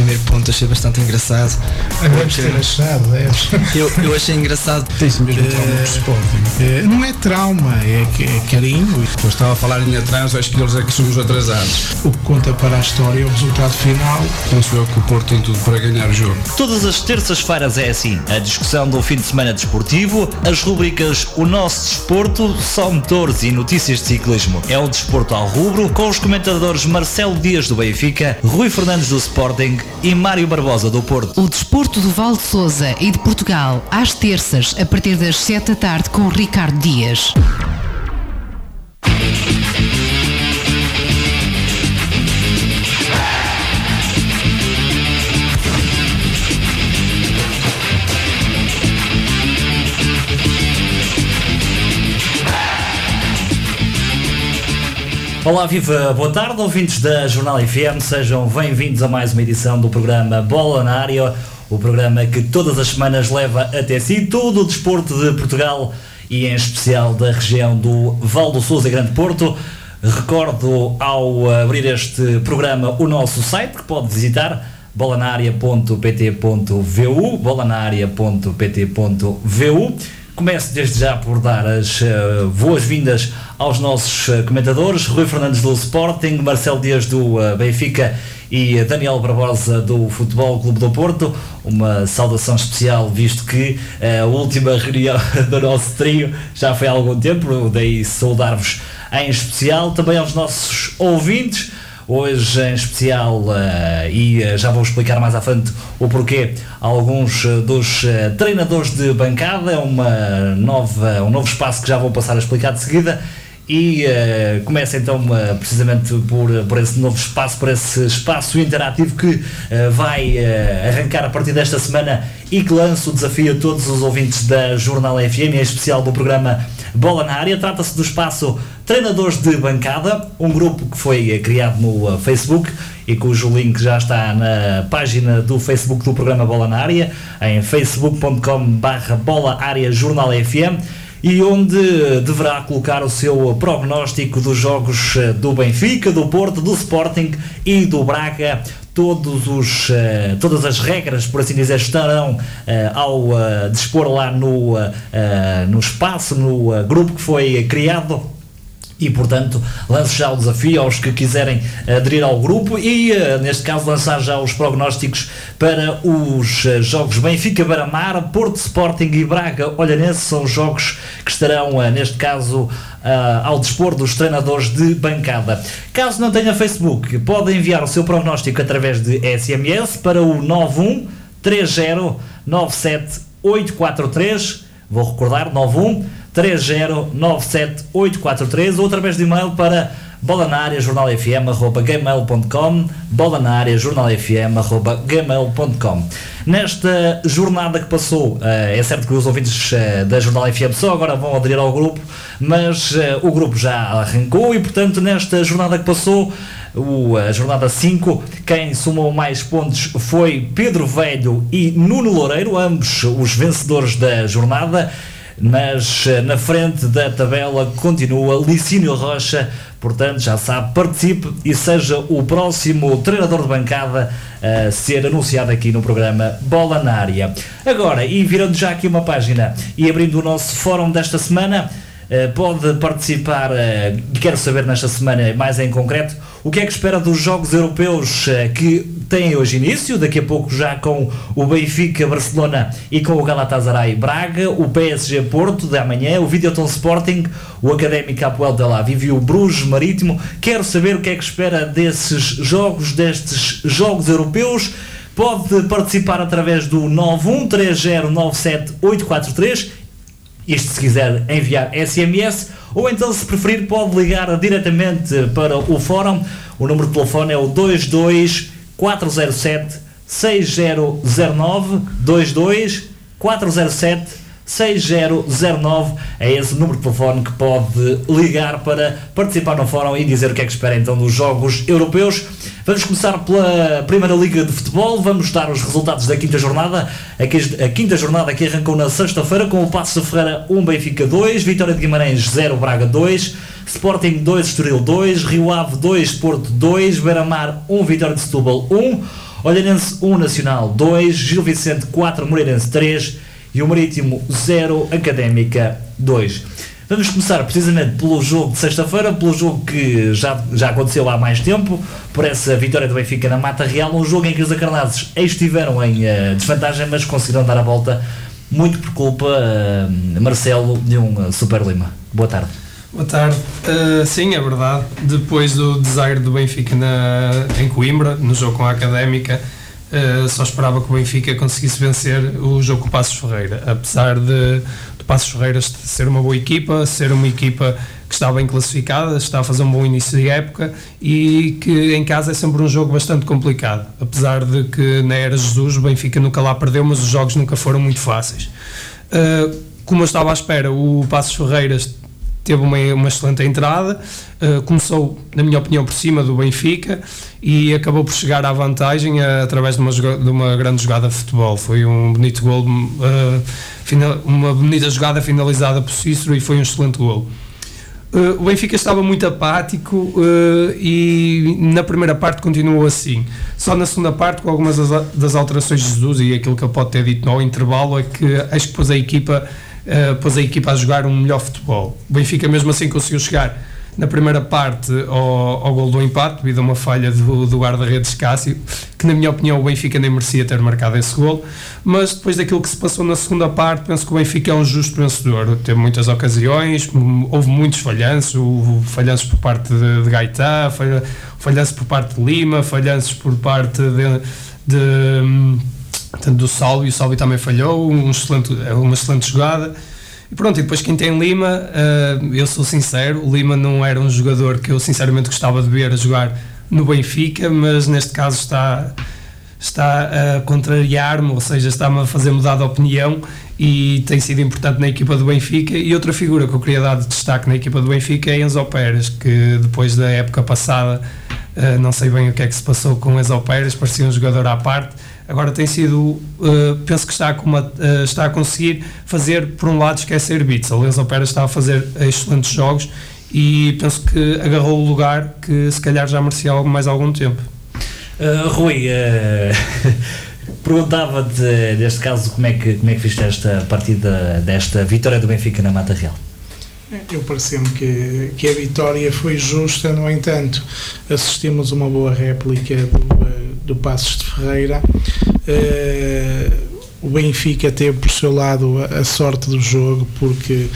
primeiro ponto achei bastante engraçado. Deves ter achado, deves. Eu, eu achei engraçado. Tem-se mesmo trauma Eh, de Sporting. Eh, Não é trauma, é, é carinho. Eu estava a falar em atraso, acho que eles é que somos atrasados. O que conta para a história é o resultado final. Penso eu que o Porto tem tudo para ganhar o jogo. Todas as terças-feiras é assim. A discussão do fim de semana desportivo, as rubricas O Nosso Desporto, Só Motores e Notícias de Ciclismo. É o Desporto ao Rubro, com os comentadores Marcelo Dias do Benfica, Rui Fernandes do Sporting e Mário Barbosa do Porto. O desporto do Val de Souza e de Portugal, às terças, a partir das 7 da tarde, com Ricardo Dias. Olá, viva, boa tarde, ouvintes da Jornal FM, sejam bem-vindos a mais uma edição do programa Bola na Área, o programa que todas as semanas leva até si todo o desporto de Portugal e em especial da região do Val do Sousa e Grande Porto. Recordo ao abrir este programa o nosso site que pode visitar bolanaria.pt.vu bolanaria.pt.vu Começo desde já por dar as eh, boas-vindas aos nossos eh, comentadores, Rui Fernandes do Sporting, Marcelo Dias do eh, Benfica e Daniel Barbosa do Futebol Clube do Porto. Uma saudação especial, visto que a última reunião do nosso trio já foi há algum tempo, daí saudar-vos em especial. Também aos nossos ouvintes, Hoje em especial, eh, e eh, já vou explicar mais à frente o porquê, alguns eh, dos treinadores de bancada, é uma nova, um novo espaço que já vou passar a explicar de seguida. E eh, começa então eh, precisamente por, por esse novo espaço, por esse espaço interativo que eh, vai arrancar a partir desta semana e que lança o desafio a todos os ouvintes da Jornal FM, em especial do programa Bola na Área. Trata-se do espaço Treinadores de Bancada, um grupo que foi eh, criado no eh, Facebook e cujo link já está na página do Facebook do programa Bola na Área, em facebook.com/barra Bola Área Jornal FM e onde deverá colocar o seu prognóstico dos jogos eh, do Benfica, do Porto, do Sporting e do Braga. Todos os, eh, todas as regras, por assim dizer, estarão eh, ao eh, dispor lá no, no espaço, no grupo que foi criado e portanto lanço já o desafio aos que quiserem aderir ao grupo e eh, neste caso lançar já os prognósticos para os eh, jogos Benfica Baramar, Porto Sporting e Braga Olhanense são os jogos que estarão eh, neste caso ao dispor dos treinadores de bancada. Caso não tenha Facebook, pode enviar o seu prognóstico através de SMS para o 91 30 97 843 Vou recordar, 91 3097843 ou através de e-mail para bolanariajornalfm.gmail.com bolanariajornalfm.gmail.com Nesta jornada que passou, eh, é certo que os ouvintes eh, da Jornal FM só agora vão aderir ao grupo, mas eh, o grupo já arrancou e, portanto, nesta jornada que passou, a jornada 5, quem somou mais pontos foi Pedro Velho e Nuno Loureiro, ambos os vencedores da jornada mas eh, na frente da tabela continua Licínio Rocha, portanto já sabe, participe e seja o próximo treinador de bancada a ser anunciado aqui no programa Bola na Área. Agora, e virando já aqui uma página e abrindo o nosso fórum desta semana, pode participar eh, e quero saber nesta semana mais em concreto o que é que espera dos Jogos Europeus eh, que têm hoje início, daqui a pouco já com o Benfica Barcelona e com o Galatasaray Braga, o PSG Porto de amanhã, o Videoton Sporting, o Académico Apoel Tel Aviv e o Bruges Marítimo. Quero saber o que é que espera desses jogos, destes Jogos Europeus. Pode participar através do 913097843 isto se quiser enviar SMS, ou então se preferir pode ligar diretamente para o fórum. O número de telefone é o 22 407 6009 22 407 6009 é esse número de telefone que pode ligar para participar no fórum e dizer o que é que espera então dos Jogos Europeus. Vamos começar pela Primeira Liga de Futebol, vamos dar os resultados da quinta jornada. A qui- A quinta jornada que arrancou na sexta-feira com o Passo de Ferreira 1, Benfica 2, Vitória de Guimarães 0, Braga 2, Sporting 2, Estoril 2, Rio Ave 2, Porto 2, Beira-Mar 1, Vitória de Setúbal 1, Olhanense 1, Nacional 2, Gil Vicente 4, Moreirense 3 e o Marítimo 0, Académica 2. Vamos começar precisamente pelo jogo de sexta-feira, pelo jogo que já, já aconteceu há mais tempo, por essa vitória do Benfica na Mata Real, um jogo em que os acarnados estiveram em uh, desvantagem, mas conseguiram dar a volta muito por culpa, uh, Marcelo, de um uh, Super Lima. Boa tarde. Boa tarde. Uh, sim, é verdade. Depois do desaire do Benfica na, em Coimbra, no jogo com a Académica, uh, só esperava que o Benfica conseguisse vencer o jogo com o Passos Ferreira. Apesar de, de Passos Ferreira ser uma boa equipa, ser uma equipa que está bem classificada, está a fazer um bom início de época e que em casa é sempre um jogo bastante complicado. Apesar de que na era Jesus o Benfica nunca lá perdeu, mas os jogos nunca foram muito fáceis. Uh, como eu estava à espera, o Passos Ferreiras teve uma, uma excelente entrada, uh, começou, na minha opinião, por cima do Benfica e acabou por chegar à vantagem uh, através de uma, de uma grande jogada de futebol. Foi um bonito gol, uh, final, uma bonita jogada finalizada por Cícero e foi um excelente gol. o Benfica estava muito apático e na primeira parte continuou assim. Só na segunda parte, com algumas das, das alterações de Jesus e aquilo que ele pode ter dito no intervalo, é que acho que pôs a equipa uh, pôs a equipa a jogar um melhor futebol. O Benfica, mesmo assim, conseguiu chegar na primeira parte ao, ao gol do empate, devido a uma falha do, do guarda-redes Cássio, que na minha opinião o Benfica nem merecia ter marcado esse gol, mas depois daquilo que se passou na segunda parte, penso que o Benfica é um justo vencedor. Teve muitas ocasiões, houve muitos falhanços, houve falhanços por parte de, de falhanços por parte de Lima, falhanços por parte de, de Portanto, do Salvi, o Salvi também falhou, um excelente, uma excelente jogada. E pronto, e depois quem tem Lima, uh, eu sou sincero, o Lima não era um jogador que eu sinceramente gostava de ver a jogar no Benfica, mas neste caso está, está a contrariar-me, ou seja, está-me a fazer mudar de opinião e tem sido importante na equipa do Benfica. E outra figura que eu queria dar de destaque na equipa do Benfica é Enzo Pérez, que depois da época passada, uh, não sei bem o que é que se passou com Enzo Pérez, parecia um jogador à parte Agora tem sido, uh, penso que está uma, uh, está a conseguir fazer, por um lado, esquecer bits. A Lenzo Opera está a fazer excelentes jogos e penso que agarrou o lugar que se calhar já merecia mais algum tempo. Uh, Rui, perguntava-te, neste caso, como é, que, como é que viste esta partida, desta vitória do Benfica na Mata Real? Eu pareceu-me que, que a vitória foi justa, no entanto, assistimos uma boa réplica do do Passos de Ferreira. Uh, o Benfica teve por seu lado a, sorte do jogo, porque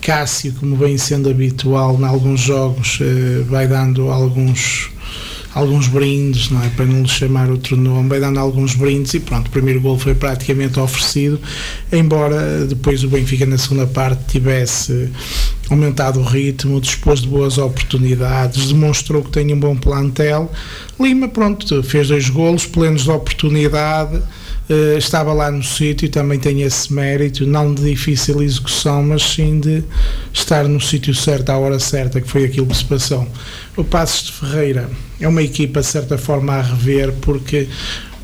Cássio, como vem sendo habitual em alguns jogos, uh, vai dando alguns alguns brindes, não é? Para não lhe chamar outro nome, vai dando alguns brindes e pronto, o primeiro gol foi praticamente oferecido, embora depois o Benfica na segunda parte tivesse aumentado o ritmo, dispôs de boas oportunidades, demonstrou que tem um bom plantel. Lima, pronto, fez dois golos, plenos de oportunidade, uh, estava lá no sítio, também tem esse mérito, não de difícil execução, mas sim de estar no sítio certo, à hora certa, que foi aquilo que se passou. O Passos de Ferreira é uma equipa, de certa forma, a rever, porque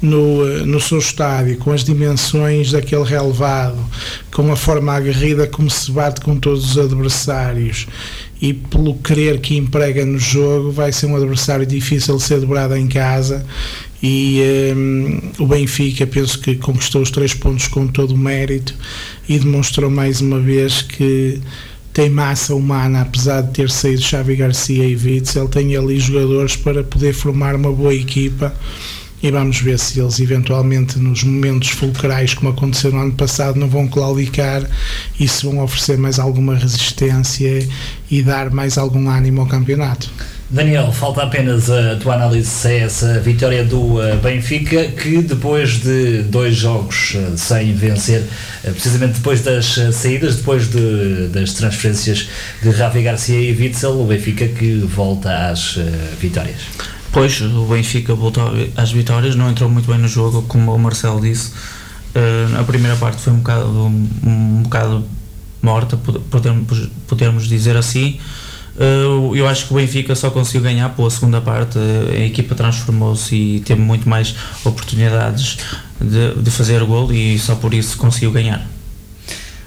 no, eh, no seu estádio, com as dimensões daquele relevado, com a forma aguerrida como se bate com todos os adversários e pelo querer que emprega no jogo, vai ser um adversário difícil de ser dobrado em casa. E um, o Benfica, penso que conquistou os três pontos com todo o mérito e demonstrou mais uma vez que tem massa humana, apesar de ter saído Xavi Garcia e Witzel, tem ali jogadores para poder formar uma boa equipa e vamos ver se eles eventualmente nos momentos fulcrais como aconteceu no ano passado não vão claudicar e se vão oferecer mais alguma resistência e dar mais algum ânimo ao campeonato. Daniel, falta apenas a tua análise se é essa vitória do uh, Benfica, que depois de dois jogos uh, sem vencer, uh, precisamente depois das saídas, depois de, das transferências de Ravi Garcia e Witzel, o Benfica que volta às vitórias. Pois, o Benfica voltou às vitórias, não entrou muito bem no jogo, como o Marcelo disse. A primeira parte foi um bocado, um, bocado morta, podemos dizer assim. Uh, eu acho que o Benfica só conseguiu ganhar pela segunda parte. A equipa transformou-se e teve muito mais oportunidades de, de fazer gol e só por isso conseguiu ganhar.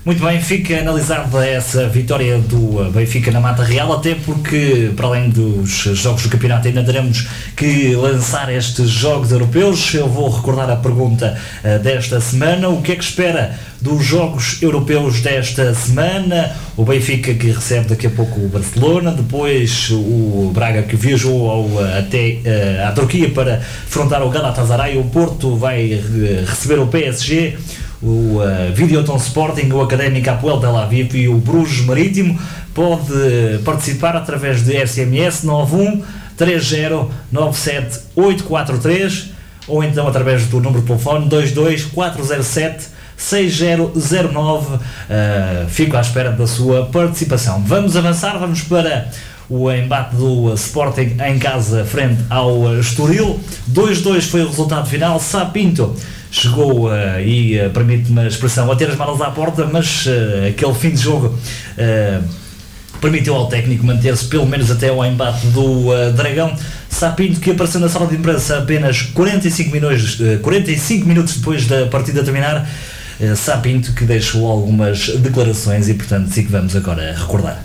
Muito bem, fica analisada essa vitória do Benfica na Mata Real, até porque, para além dos jogos do campeonato, ainda teremos que lançar estes jogos europeus. Eu vou recordar a pergunta uh, desta semana: o que é que espera dos jogos europeus desta semana? O Benfica que recebe daqui a pouco o Barcelona, depois o Braga que viajou ao, até uh, à Turquia para afrontar o Galatasaray, o Porto vai receber o PSG o uh, Videoton Sporting, o Académico Apoel Tel Aviv e o Bruges Marítimo. Pode participar através de SMS 91 30 97 843 ou então através do número de telefone 22 407 6009. Uh, fico à espera da sua participação. Vamos avançar, vamos para o embate do Sporting em casa frente ao Estoril. 2-2 foi o resultado final. Sapinto chegou uh, e uh, permite-me a expressão a ter as malas à porta, mas uh, aquele fim de jogo permitiu ao técnico manter-se pelo menos até ao embate do Dragão. Sapinto que apareceu na sala de imprensa apenas 45 minutos, 45 minutos depois da partida terminar. Sapinto que deixou algumas declarações e portanto sim que vamos agora recordar.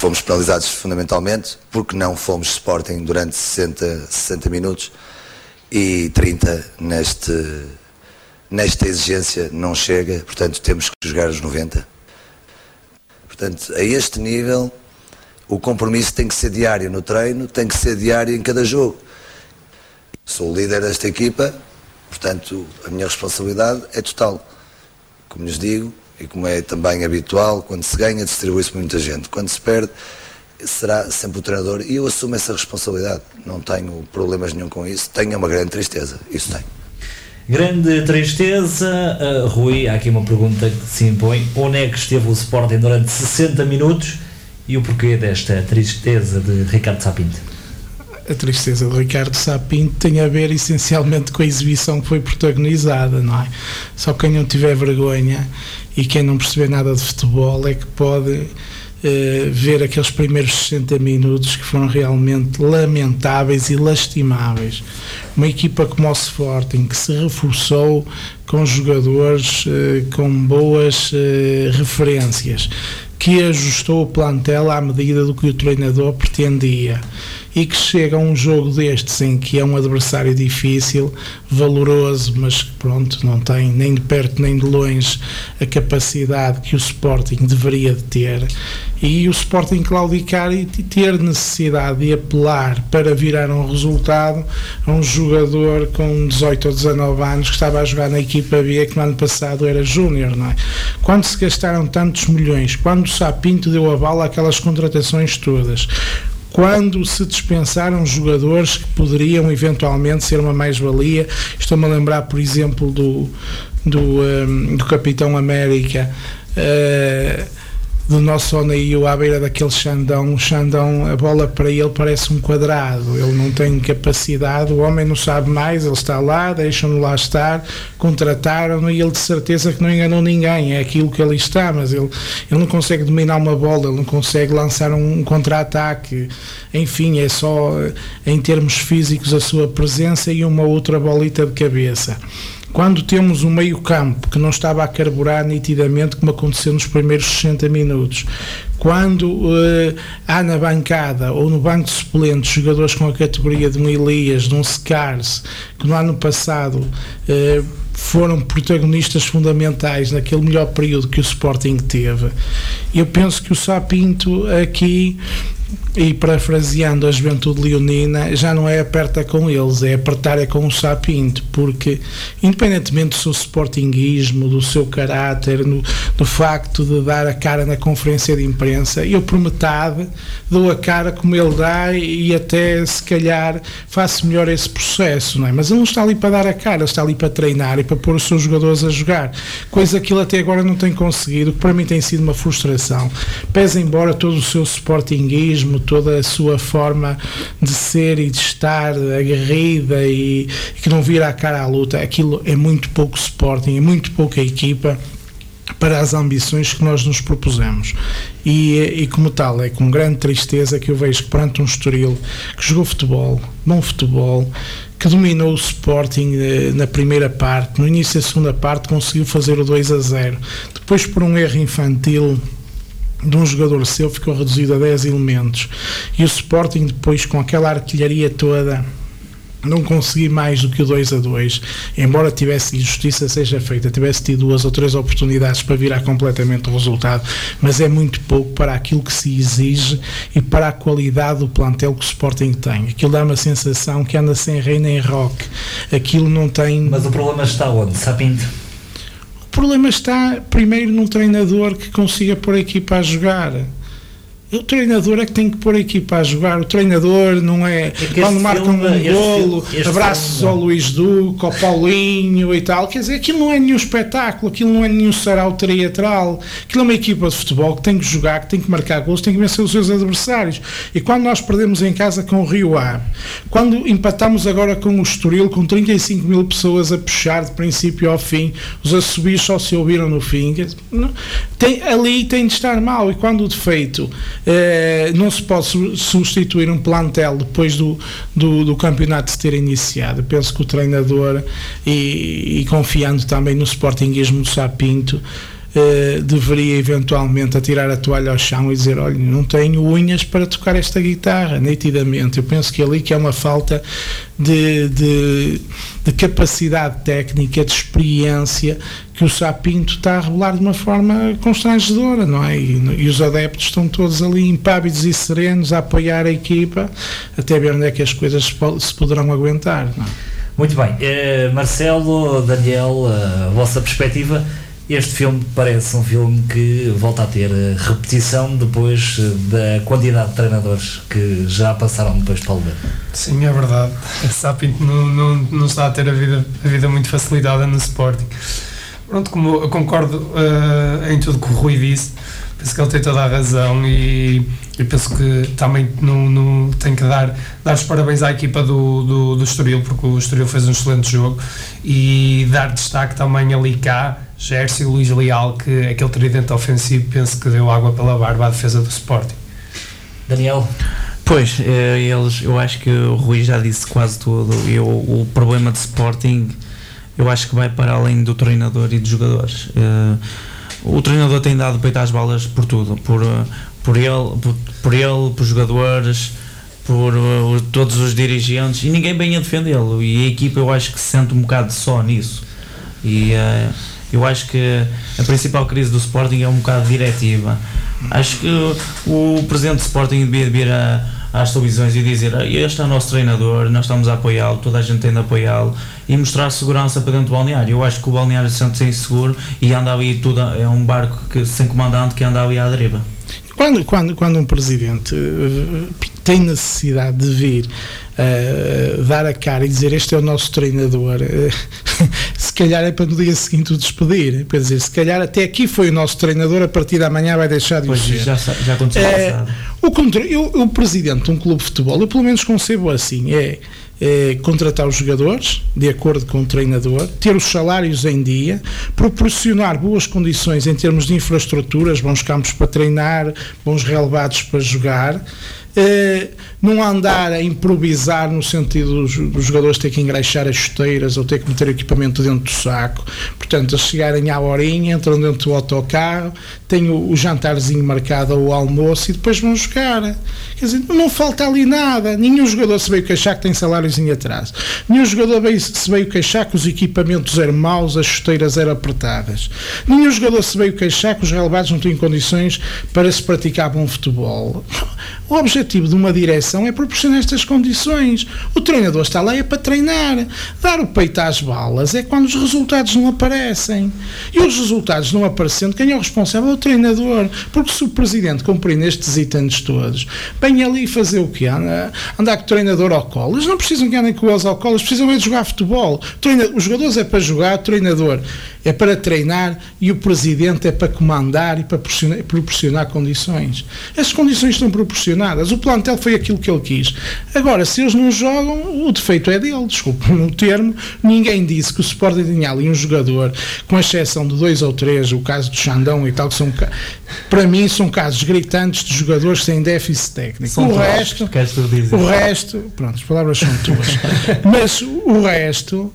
Fomos penalizados fundamentalmente porque não fomos Sporting durante 60, 60 minutos e 30 neste nesta exigência não chega, portanto temos que jogar os 90. Portanto, a este nível, o compromisso tem que ser diário no treino, tem que ser diário em cada jogo. Sou o líder desta equipa, portanto, a minha responsabilidade é total. Como lhes digo, e como é também habitual, quando se ganha, distribui-se muita gente. Quando se perde, será sempre o treinador e eu assumo essa responsabilidade. Não tenho problemas nenhum com isso, tenho uma grande tristeza, isso tenho. Grande tristeza. Uh, Rui, há aqui uma pergunta que se impõe. Onde é que esteve o Sporting durante 60 minutos e o porquê desta tristeza de Ricardo Sapinto? A tristeza de Ricardo Sapinto tem a ver essencialmente com a exibição que foi protagonizada, não é? Só quem não tiver vergonha e quem não perceber nada de futebol é que pode Uh, ver aqueles primeiros 60 minutos que foram realmente lamentáveis e lastimáveis. Uma equipa como o Sporting que se reforçou com jogadores uh, com boas uh, referências, que ajustou o plantel à medida do que o treinador pretendia e que chega a um jogo destes em que é um adversário difícil, valoroso, mas que pronto, não tem nem de perto nem de longe a capacidade que o Sporting deveria de ter e o Sporting claudicar e ter necessidade de apelar para virar um resultado a um jogador com 18 ou 19 anos que estava a jogar na equipa B que no ano passado era júnior, não é? Quando se gastaram tantos milhões, quando o Sapinto deu a bala àquelas contratações todas, quando se dispensaram jogadores que poderiam eventualmente ser uma mais-valia. Estou-me a lembrar, por exemplo, do, do, um, do Capitão América. Uh, do nosso Onaio à beira daquele Xandão, o Xandão, a bola para ele parece um quadrado, ele não tem capacidade, o homem não sabe mais, ele está lá, deixam-no lá estar, contrataram-no e ele de certeza que não enganou ninguém, é aquilo que ele está, mas ele, ele não consegue dominar uma bola, ele não consegue lançar um, um contra-ataque, enfim, é só em termos físicos a sua presença e uma outra bolita de cabeça quando temos um meio-campo que não estava a carburar nitidamente, como aconteceu nos primeiros 60 minutos, quando uh, há na bancada ou no banco de suplentes jogadores com a categoria de um Elias, de um Scars, que no ano passado uh, foram protagonistas fundamentais naquele melhor período que o Sporting teve, eu penso que o Sapinto aqui e parafraseando a juventude leonina, já não é aperta com eles, é apertar é com o sapinto, porque independentemente do seu sportinguismo, do seu caráter, no, do facto de dar a cara na conferência de imprensa, eu por metade dou a cara como ele dá e até se calhar faço melhor esse processo, não é? Mas ele não está ali para dar a cara, ele está ali para treinar e para pôr os seus jogadores a jogar, coisa que ele até agora não tem conseguido, que para mim tem sido uma frustração. Pese embora todo o seu sportinguismo, toda a sua forma de ser e de estar aguerrida e, e que não vira a cara à luta, aquilo é muito pouco Sporting, é muito pouca equipa para as ambições que nós nos propusemos. E, e, como tal, é com grande tristeza que eu vejo que perante um Estoril que jogou futebol, bom futebol, que dominou o Sporting eh, na primeira parte. No início da segunda parte conseguiu fazer o 2 a 0. Depois, por um erro infantil de um jogador seu, ficou reduzido a 10 elementos. E o Sporting, depois, com aquela artilharia toda não consegui mais do que o 2 a 2, embora tivesse injustiça seja feita, tivesse tido duas ou três oportunidades para virar completamente o resultado, mas é muito pouco para aquilo que se exige e para a qualidade do plantel que o Sporting tem. Aquilo dá uma sensação que anda sem rei nem rock. Aquilo não tem. Mas o problema está onde? Sapinto? O problema está, primeiro, num treinador que consiga pôr a equipa a jogar o treinador é que tem que pôr a equipa a jogar. O treinador não é. é quando marcam um golo, abraços filme, ao Luís Duque, ao Paulinho e tal. Quer dizer, aquilo não é nenhum espetáculo, aquilo não é nenhum sarau teatral. Aquilo é uma equipa de futebol que tem que jogar, que tem que marcar gols, tem que vencer os seus adversários. E quando nós perdemos em casa com o Rio Ave, quando empatamos agora com o Estoril, com 35 mil pessoas a puxar de princípio ao fim, os assobios só se ouviram no fim, tem, ali tem de estar mal. E quando o defeito eh, não se pode substituir um plantel depois do, do, do, campeonato ter iniciado. Penso que o treinador, e, e confiando também no sportinguismo do Sapinto, Uh, deveria eventualmente atirar a toalha ao chão e dizer, olha, não tenho unhas para tocar esta guitarra, nitidamente. Eu penso que ali que é uma falta de, de, de capacidade técnica, de experiência que o Sapinto está a revelar de uma forma constrangedora, não é? E, e, os adeptos estão todos ali impávidos e serenos a apoiar a equipa até ver onde é que as coisas se, poderão aguentar. É? Muito bem. Uh, Marcelo, Daniel, uh, a vossa perspectiva este filme parece um filme que volta a ter eh, repetição depois eh, da quantidade de treinadores que já passaram depois para o Sim, é verdade. Sapinto não, não, não está a ter a vida, a vida muito facilitada no Sporting. Pronto, como eu concordo uh, em tudo que o Rui disse, penso que ele tem toda a razão e, e penso que também no, tem que dar, dar os parabéns à equipa do, do, do Estoril, porque o Estoril fez um excelente jogo e dar destaque também ali cá Gerson e Luís Leal, que aquele tridente ofensivo penso que deu água pela barba à defesa do Sporting. Daniel? Pois, eh, eles, eu acho que o Rui já disse quase tudo. Eu, o problema de Sporting, eu acho que vai para além do treinador e dos jogadores. Eh, o treinador tem dado peito às balas por tudo, por, eh, por ele, por, por ele, por jogadores, por todos os dirigentes e ninguém bem a defendê-lo. E a equipa eu acho que se sente um bocado só nisso. E eu acho que a principal crise do Sporting é um bocado diretiva. Acho que o presidente do Sporting devia vir a, às televisões e dizer este é o nosso treinador, nós estamos a apoiá-lo, toda a gente tem de apoiá-lo e mostrar segurança para dentro do balneário. Eu acho que o balneário se sente inseguro e anda ali tudo, é um barco que, sem comandante que anda ali à deriva. Quando, quando, quando um presidente uh, tem necessidade de vir uh, dar a cara e dizer este é o nosso treinador, uh, se calhar é para no dia seguinte o despedir. Quer dizer, se calhar até aqui foi o nosso treinador, a partir da manhã vai deixar de pois ser. Já, já aconteceu é, o, eu, o presidente de um clube de futebol, eu pelo menos concebo assim, é eh, contratar os jogadores de acordo com o treinador, ter os salários em dia, proporcionar boas condições em termos de infraestruturas, bons campos para treinar, bons relevados para jogar eh, não andar a improvisar no sentido dos, dos, jogadores ter que engraxar as chuteiras ou ter que meter equipamento dentro do saco. Portanto, eles chegarem à horinha, entram dentro do autocarro, têm o, o jantarzinho marcado ou o almoço e depois vão jogar. Quer dizer, não falta ali nada. Nenhum jogador se veio queixar que tem salários em atraso. Nenhum jogador veio, se veio queixar que os equipamentos eram maus, as chuteiras eram apertadas. Nenhum jogador se veio queixar que os relevados não têm condições para se praticar bom futebol. O objetivo de uma direção é proporcionar estas condições. O treinador está lá é para treinar. Dar o peito às balas é quando os resultados não aparecem. E os resultados não aparecendo, quem é o responsável é o treinador. Porque se o presidente cumprir estes itens todos, vem ali fazer o quê? Andar com o treinador ao colo. Eles não precisam que andem com eles ao colo, eles precisam é de jogar futebol. Os jogadores é para jogar, o treinador é para treinar e o presidente é para comandar e para proporcionar, proporcionar condições. As condições estão proporcionadas. O plantel foi aquilo que ele quis. Agora, se eles não jogam, o defeito é dele. Desculpe no termo. Ninguém disse que o Sporting tinha ali um jogador, com exceção de dois ou três, o caso do Xandão e tal, que são, para mim, são casos gritantes de jogadores sem déficit técnico. São o resto, o resto, pronto, as palavras são tuas. Mas o resto,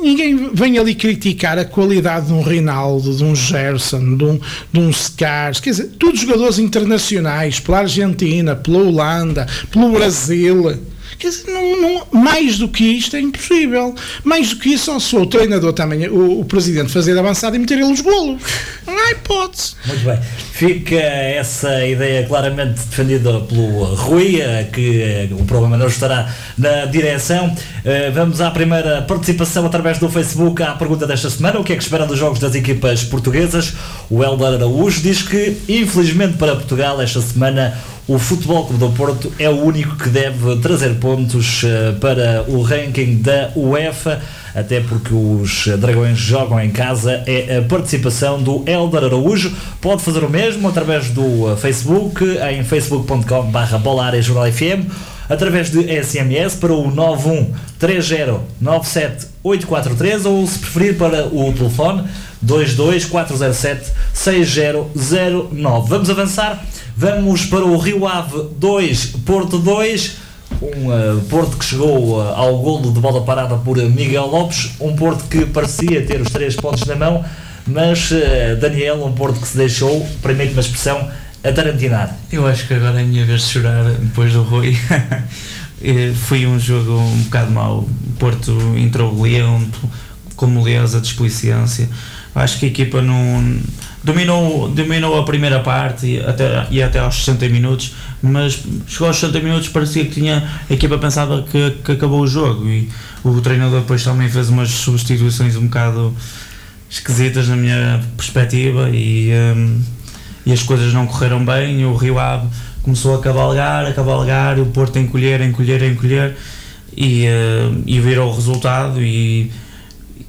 ninguém vem ali criticar a qualidade de um Rinaldo, de um Gerson, de um, de um Scars, quer dizer, todos jogadores internacionais, pela Argentina, pela Holanda, pelo Brasil. Quer dizer, não, não- mais do que isto é impossível. Mais do que isso, só se o treinador também, o, o presidente fazer avançado e meter ele os golos. Não há hipótese. Muito bem. Fica essa ideia claramente defendida pelo Rui, eh, que eh, o problema não estará na direção. Eh, Vamos à primeira participação através do Facebook à pergunta desta semana. O que é que espera dos jogos das equipas portuguesas? O Helder Araújo diz que, infelizmente para Portugal, esta semana o Futebol Clube do Porto é o único que deve trazer pontos eh, para o ranking da UEFA, até porque os Dragões jogam em casa. É a participação do Helder Araújo. Pode fazer o mesmo através do eh, Facebook, em facebook.com.br FM, através de SMS para o 913097843 ou, se preferir, para o telefone 22407-6009. Vamos avançar. Vamos para o Rio Ave 2, Porto 2. Um eh, Porto que chegou eh, ao golo de bola parada por Miguel Lopes. Um Porto que parecia ter os três pontos na mão, mas eh, Daniel, um Porto que se deixou, permite uma expressão, atarantinar. Eu acho que agora é a minha vez de chorar depois do Rui. Eh, Foi um jogo um bocado mau. Porto entrou com moleza, displicência. Acho que a equipa não dominou, dominou a primeira parte e até, e até aos 60 minutos, mas chegou aos 60 minutos parecia que tinha a equipa pensava que, que acabou o jogo e o treinador depois também fez umas substituições um bocado esquisitas na minha perspectiva e, hum, e as coisas não correram bem. O Rio Ave começou a cavalgar, a cavalgar, o Porto a encolher, a encolher, a encolher e, hum, e virou o resultado e,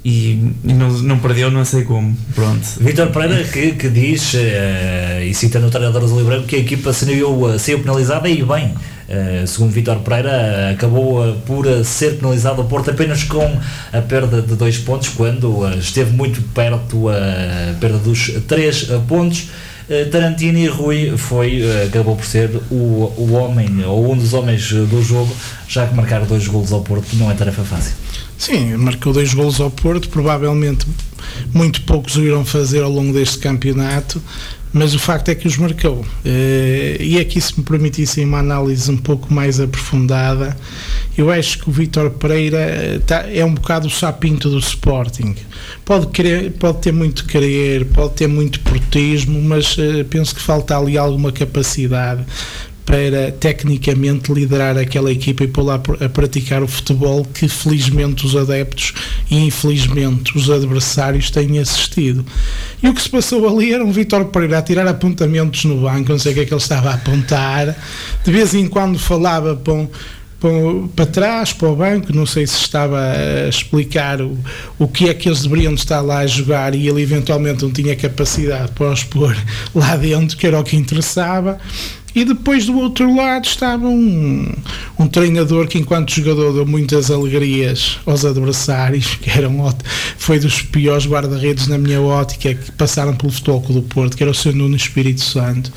e, não, não perdeu, não sei como. Pronto. Vítor Pereira que, que diz, eh, e citando o treinador e branco, que a equipa saiu, saiu penalizada e bem. Eh, segundo Vítor Pereira, acabou eh, por ser penalizado o Porto apenas com a perda de dois pontos, quando esteve muito perto a perda dos três pontos. Tarantino e Rui foi, acabou por ser o, o homem, ou um dos homens do jogo, já que marcar dois golos ao Porto não é tarefa fácil. Sim, marcou dois golos ao Porto, provavelmente muito poucos o irão fazer ao longo deste campeonato, mas o facto é que os marcou. Eh, E aqui, se me permitissem uma análise um pouco mais aprofundada, eu acho que o Vítor Pereira eh, tá- é um bocado o sapinto do Sporting. Pode, querer, pode ter muito querer, pode ter muito portismo, mas eh, penso que falta ali alguma capacidade para tecnicamente liderar aquela equipa e pô-la a pr- a praticar o futebol que felizmente os adeptos e infelizmente os adversários têm assistido. E o que se passou ali era um Vítor Pereira a tirar apontamentos no banco, não sei o que é que ele estava a apontar, de vez em quando falava para para trás, para o banco, não sei se estava a explicar o, o que é que eles deveriam estar lá a jogar e ele eventualmente não tinha capacidade para os pôr lá dentro, que era o que interessava. E depois do outro lado estava um, um treinador que, enquanto jogador, deu muitas alegrias aos adversários, que eram, foi dos piores guarda-redes na minha ótica que passaram pelo Futebol do Porto, que era o Sr. Nuno Espírito Santo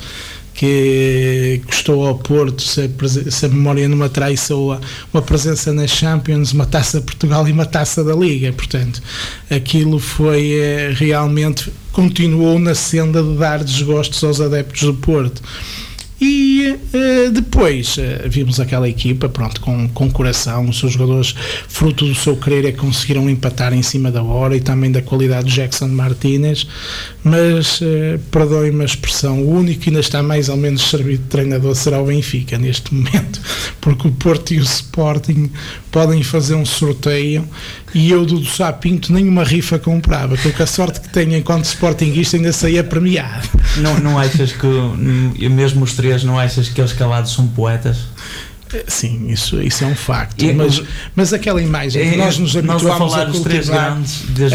que custou ao Porto, se a, se a memória não me traiçoa, uma presença na Champions, uma taça de Portugal e uma taça da Liga. Portanto, aquilo foi eh, realmente, continuou na senda de dar desgostos aos adeptos do Porto. E eh, depois eh, vimos aquela equipa, pronto, com, com coração, os seus jogadores, fruto do seu querer, é que conseguiram empatar em cima da hora e também da qualidade de Jackson Martinez. Mas, eh, perdoem-me a expressão, o único que ainda está mais ou menos servido de treinador será o Benfica neste momento, porque o Porto e o Sporting podem fazer um sorteio e eu do Sá Pinto nenhuma rifa comprava, porque a sorte que tenho enquanto Sportingista ainda saía premiado. Não, não achas que, mesmo os três, não achas que eles calados são poetas? Sim, isso, isso é um facto. Mas, mas aquela imagem que É, nós nos habituámos a, cultivar,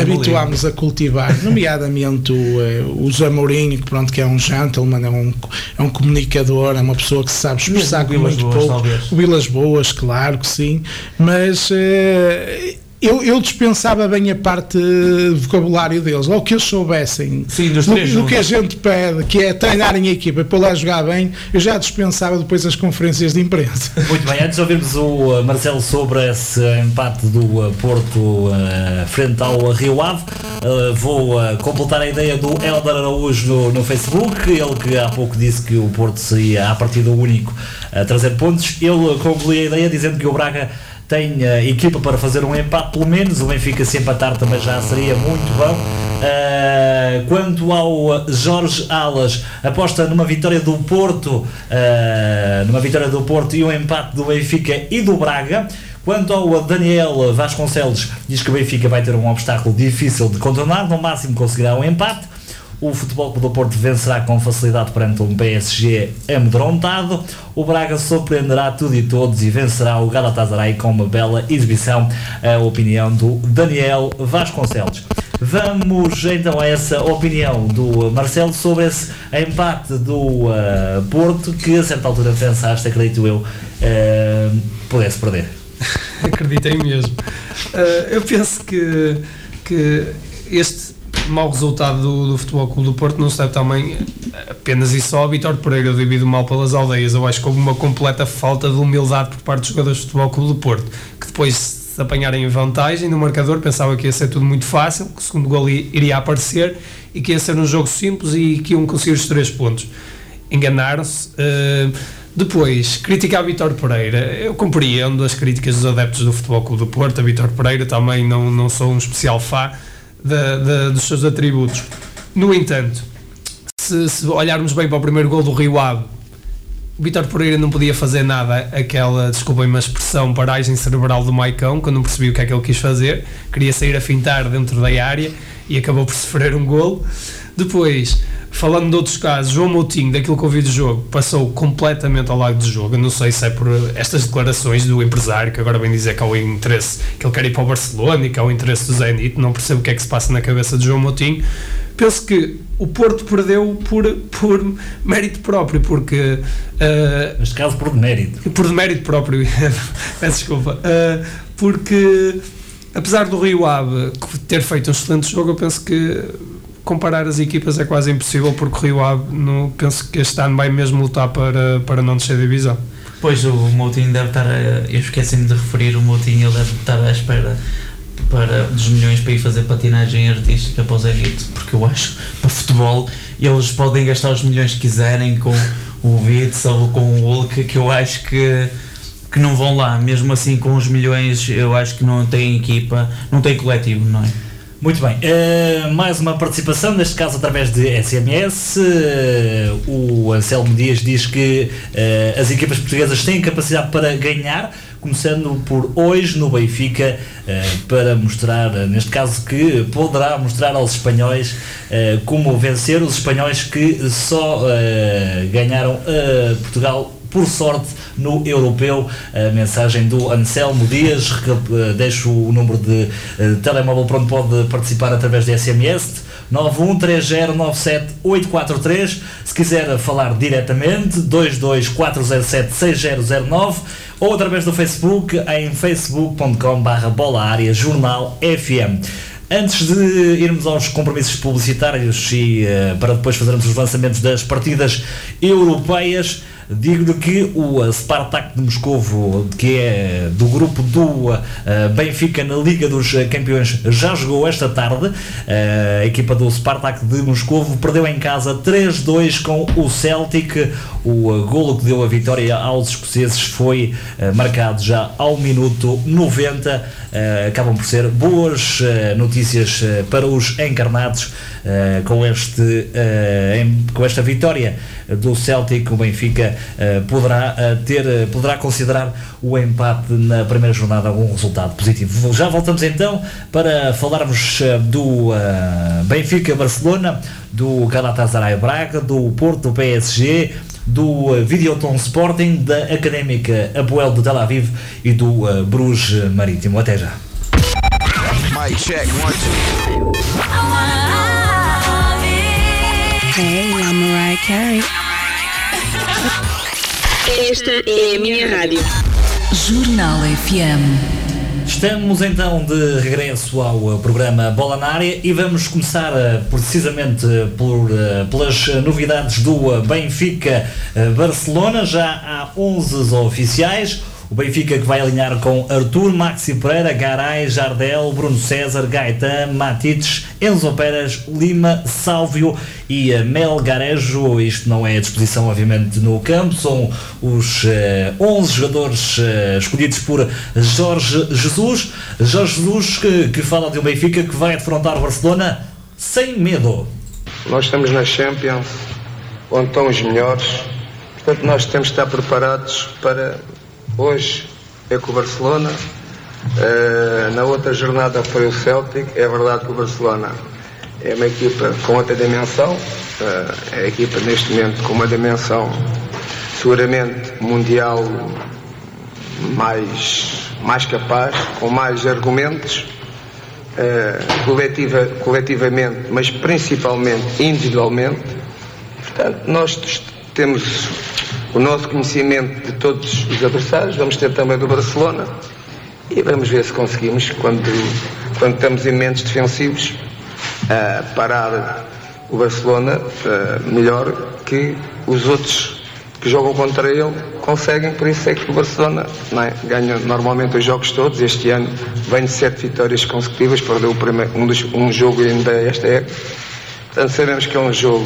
habituámos a cultivar, nomeadamente o, eh, o Zamorinho, que pronto, que é um gentleman, é um, é um comunicador, é uma pessoa que se sabe expressar com muito Boas, pouco. talvez. O Vilas Boas, claro que sim, mas eh, eu, eu dispensava bem a parte de vocabulário deles, ou que eles soubessem Sim, do, do que a gente pede, que é treinarem a equipa para lá jogar bem, eu já dispensava depois as conferências de imprensa. Muito bem, antes de ouvirmos o uh, Marcelo sobre esse empate do Porto uh, frente ao Rio Ave, uh, vou uh, completar a ideia do Helder Araújo no, no Facebook, ele que há pouco disse que o Porto seria a partido único a trazer pontos, ele conclui a ideia dizendo que o Braga tem uh, equipa para fazer um empate pelo menos, o Benfica se empatar também já seria muito bom. Uh, quanto ao Jorge Alas, aposta numa vitória do Porto, uh, numa vitória do Porto e um empate do Benfica e do Braga. Quanto ao Daniel Vasconcelos, diz que o Benfica vai ter um obstáculo difícil de contornar, no máximo conseguirá um empate. O Futebol Clube do Porto vencerá com facilidade perante um PSG amedrontado. O Braga surpreenderá tudo e todos e vencerá o Galatasaray com uma bela exibição. A opinião do Daniel Vasconcelos. Vamos então a essa opinião do Marcelo sobre esse empate do uh, Porto que a certa altura pensaste, acredito eu, uh, pudesse perder. Acreditei mesmo. Uh, eu penso que, que este mau resultado do, do Futebol Clube do Porto não se deve também apenas e só a Vitor Pereira devido mal pelas aldeias. Eu acho que houve uma completa falta de humildade por parte dos jogadores do Futebol Clube do Porto, que depois se apanharem em vantagem no marcador pensava que ia ser tudo muito fácil, que o segundo gol iria aparecer e que ia ser um jogo simples e que iam conseguir os três pontos. Enganaram-se. Uh, depois, criticar Vitor Pereira. Eu compreendo as críticas dos adeptos do Futebol Clube do Porto. A Vitor Pereira também não, não sou um especial fã de, de, dos seus atributos. No entanto, se, se, olharmos bem para o primeiro gol do Rio Ave, Vitor Pereira não podia fazer nada, aquela, desculpem-me a expressão, paragem cerebral do Maicão, que eu não percebi o que é que ele quis fazer. Queria sair a fintar dentro da área e acabou por sofrer um gol. Depois, falando de outros casos, João Moutinho, daquilo que eu vi do jogo, passou completamente ao lado do jogo. Eu não sei se é por estas declarações do empresário, que agora vem dizer que há o interesse, que ele quer ir para o Barcelona e que há o interesse do Zenit. Não percebo o que é que se passa na cabeça de João Moutinho. Penso que o Porto perdeu por, por mérito próprio, porque. Uh, Neste caso, por demérito. Por demérito próprio, peço desculpa. Uh, porque, apesar do Rio Ave ter feito um excelente jogo, eu penso que comparar as equipas é quase impossível porque o Rio Ave no, penso que este ano vai mesmo lutar para, para não descer a divisão. Pois o Moutinho deve estar a, eu esqueci-me de referir o Moutinho, ele deve estar à espera para, dos milhões para ir fazer patinagem artística para o Zenit, porque eu acho para futebol eles podem gastar os milhões que quiserem com o Vitz ou com o Hulk, que eu acho que que não vão lá, mesmo assim com os milhões eu acho que não tem equipa, não tem coletivo, não é? Muito bem, uh, mais uma participação, neste caso através de SMS. Uh, o Anselmo Dias diz que uh, as equipas portuguesas têm capacidade para ganhar, começando por hoje no Benfica, para mostrar, neste caso, que poderá mostrar aos espanhóis como vencer os espanhóis que só ganharam Portugal por sorte no europeu. A mensagem do Anselmo Dias, deixo o número de uh, telemóvel para onde pode participar através de SMS. 913097843 se quiser falar diretamente 224076009 ou através do Facebook em facebook.com barra bola área jornal FM Antes de irmos aos compromissos publicitários e uh, para depois fazermos os lançamentos das partidas europeias, digo-lhe que o Spartak de Moscovo, que é do grupo do Benfica na Liga dos Campeões, já jogou esta tarde. A equipa do Spartak de Moscovo perdeu em casa 3-2 com o Celtic. O golo que deu a vitória aos escoceses foi marcado já ao minuto 90. Acabam por ser boas notícias para os encarnados com, este, com esta vitória do Celtic. O Benfica poderá ter, poderá considerar o empate na primeira jornada algum resultado positivo. Já voltamos então para falarmos do Benfica Barcelona, do Galatasaray Braga, do Porto PSG do uh, Videoton Sporting, da Académica Apoel de Tel Aviv e do uh, Bruges Marítimo. Até já. Hey, I'm Mariah Carey. Esta é a minha rádio. Jornal FM. Estamos então de regresso ao uh, programa Bola na Área e vamos começar uh, precisamente por, uh, pelas novidades do Benfica Barcelona. Já há 11 oficiais. O Benfica que vai alinhar com Arthur, Maxi Pereira, Garay, Jardel, Bruno César, Gaetan, Matites, Enzo Pérez, Lima, Sálvio e uh, Mel Garejo. Isto não é a disposição, obviamente, no campo. São os uh, 11 jogadores uh, escolhidos por Jorge Jesus. Jorge Jesus que, que fala de um Benfica que vai defrontar o Barcelona sem medo. Nós estamos na Champions, onde estão os melhores. Portanto, nós temos de estar preparados para hoje é com o Barcelona. Eh, na outra jornada foi o Celtic. É verdade que o Barcelona é uma equipa com outra dimensão. Eh, é a equipa neste momento com uma dimensão seguramente mundial mais, mais capaz, com mais argumentos. eh, coletiva, coletivamente, mas principalmente individualmente. Portanto, nós temos o nosso conhecimento de todos os adversários, vamos ter também do Barcelona e vamos ver se conseguimos, quando, quando estamos em momentos defensivos, ah, parar o Barcelona ah, melhor que os outros que jogam contra ele conseguem, por isso é que o Barcelona é, ganha normalmente os jogos todos. Este ano vem de sete vitórias consecutivas, perdeu primeiro, um, dos, um jogo ainda esta época. Portanto, sabemos que é um jogo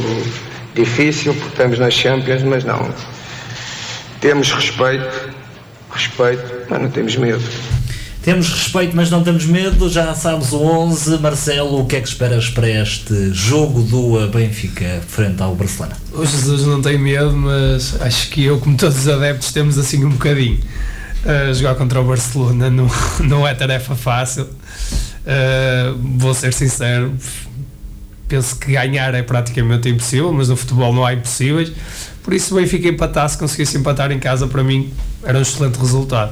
difícil, porque estamos nas Champions, mas não. Temos respeito, respeito, mas não temos medo. Temos respeito, mas não temos medo. Já sabes o 11. Marcelo, o que é que esperas para este jogo do Benfica frente ao Barcelona? O Jesus não tem medo, mas acho que eu, como todos os adeptos, temos assim um bocadinho. Uh, jogar contra o Barcelona não, não é tarefa fácil. Uh, vou ser sincero, penso que ganhar é praticamente impossível, mas no futebol não há impossíveis. Por isso, o Benfica empatar, se conseguisse empatar em casa, para mim era um excelente resultado.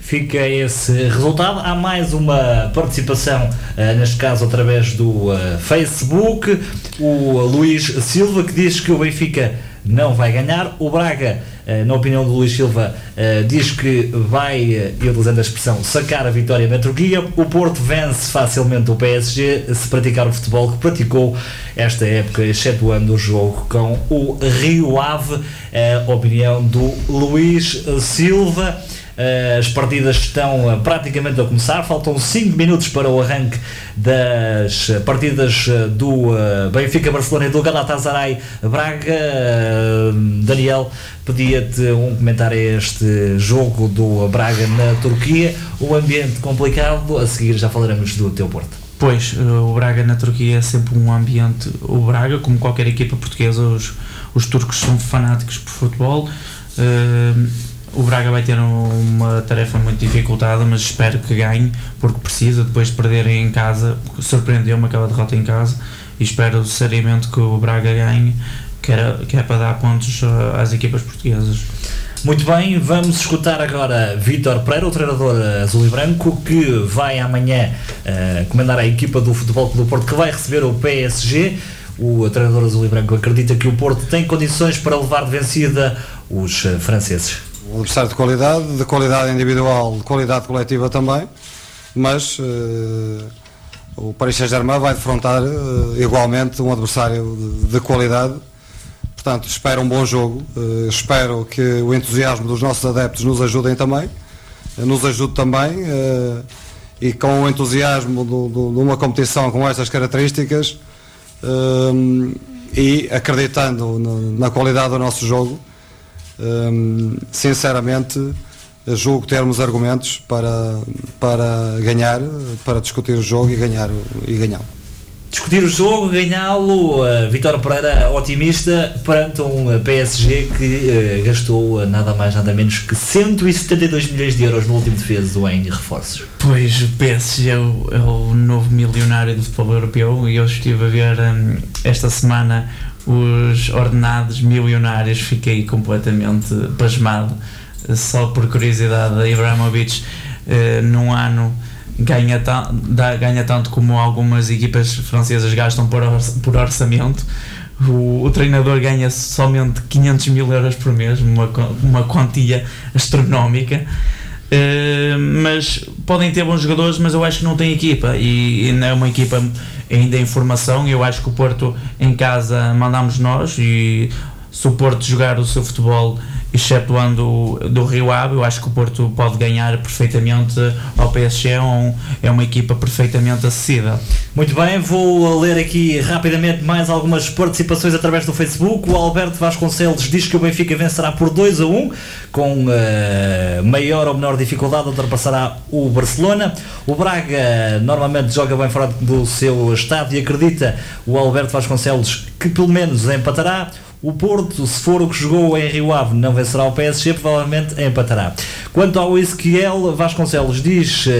Fica esse resultado. Há mais uma participação, uh, neste caso através do uh, Facebook. O Luís Silva que diz que o Benfica não vai ganhar. O Braga, na opinião do Luís Silva, diz que vai, e utilizando a expressão, sacar a vitória na Turquia. O Porto vence facilmente o PSG se praticar o futebol que praticou esta época, excetuando o jogo com o Rio Ave. A opinião do Luís Silva. Uh, as partidas estão uh, praticamente a começar, faltam 5 minutos para o arranque das uh, partidas do Benfica Barcelona e do Galatasaray Braga. Daniel, pedia-te um comentário a este jogo do Braga na Turquia, um ambiente complicado, a seguir já falaremos do teu Porto. Pois, o Braga na Turquia é sempre um ambiente. O Braga, como qualquer equipa portuguesa, os, os turcos são fanáticos por futebol. O Braga vai ter uma tarefa muito dificultada, mas espero que ganhe, porque precisa, depois de perder em casa, surpreendeu-me aquela derrota em casa, e espero seriamente que o Braga ganhe, que, era, que é para dar pontos às equipas portuguesas. Muito bem, vamos escutar agora Vítor Pereira, o treinador azul e branco, que vai amanhã uh, comandar a equipa do Futebol do Porto, que vai receber o PSG. O treinador azul e branco acredita que o Porto tem condições para levar de vencida os uh, franceses. Adversário de qualidade, de qualidade individual, de qualidade coletiva também, mas uh, o Paris Saint-Germain vai defrontar uh, igualmente um adversário de, de, qualidade. Portanto, espero um bom jogo, uh, espero que o entusiasmo dos nossos adeptos nos ajudem também, nos ajude também e com o entusiasmo do, do, de uma competição com estas características e acreditando no, na qualidade do nosso jogo, um, sinceramente julgo termos argumentos para, para ganhar, para discutir o jogo e ganhar e ganhá-lo. Discutir o jogo, ganhá-lo, uh, Vitória Pereira otimista perante um PSG que uh, gastou uh, nada mais nada menos que 172 milhões de euros no último defeso em reforços. Pois o PSG é o, é o novo milionário do futebol europeu e eu estive a ver um, esta semana os ordenados milionários, fiquei completamente pasmado. Só por curiosidade, Ibrahimovic eh, num ano ganha, ta, dá, ganha tanto como algumas equipas francesas gastam por, or, por orçamento. O, o, treinador ganha somente 500 mil euros por mês, uma, uma quantia astronómica. Uh, mas podem ter bons jogadores, mas eu acho que não tem equipa e, e não é uma equipa ainda em formação. Eu acho que o Porto em casa mandamos nós e se o Porto jogar o seu futebol excetuando do Rio Ave, eu acho que o Porto pode ganhar perfeitamente ao PSG, é, um, é uma equipa perfeitamente acessível. Muito bem, vou ler aqui rapidamente mais algumas participações através do Facebook. O Alberto Vasconcelos diz que o Benfica vencerá por 2 a 1, com uh, maior ou menor dificuldade, ultrapassará o Barcelona. O Braga normalmente joga bem fora do seu estádio e acredita o Alberto Vasconcelos que pelo menos empatará. O Porto, se for o que jogou em Rio Ave, não vencerá o PSG, provavelmente empatará. Quanto ao Ezequiel, Vasconcelos diz uh,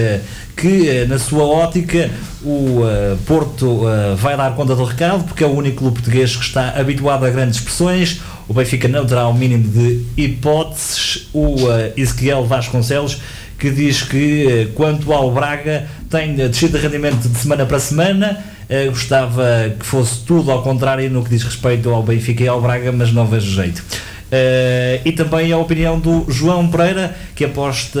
que, uh, na sua ótica, o uh, Porto vai dar conta do recado, porque é o único clube português que está habituado a grandes pressões. O Benfica não terá o mínimo de hipóteses. O Ezequiel Vasconcelos que diz que, quanto ao Braga, tem descido de rendimento de semana para semana Uh, gostava que fosse tudo ao contrário no que diz respeito ao Benfica e ao Braga, mas não vejo jeito. Uh, e também a opinião do João Pereira, que aposta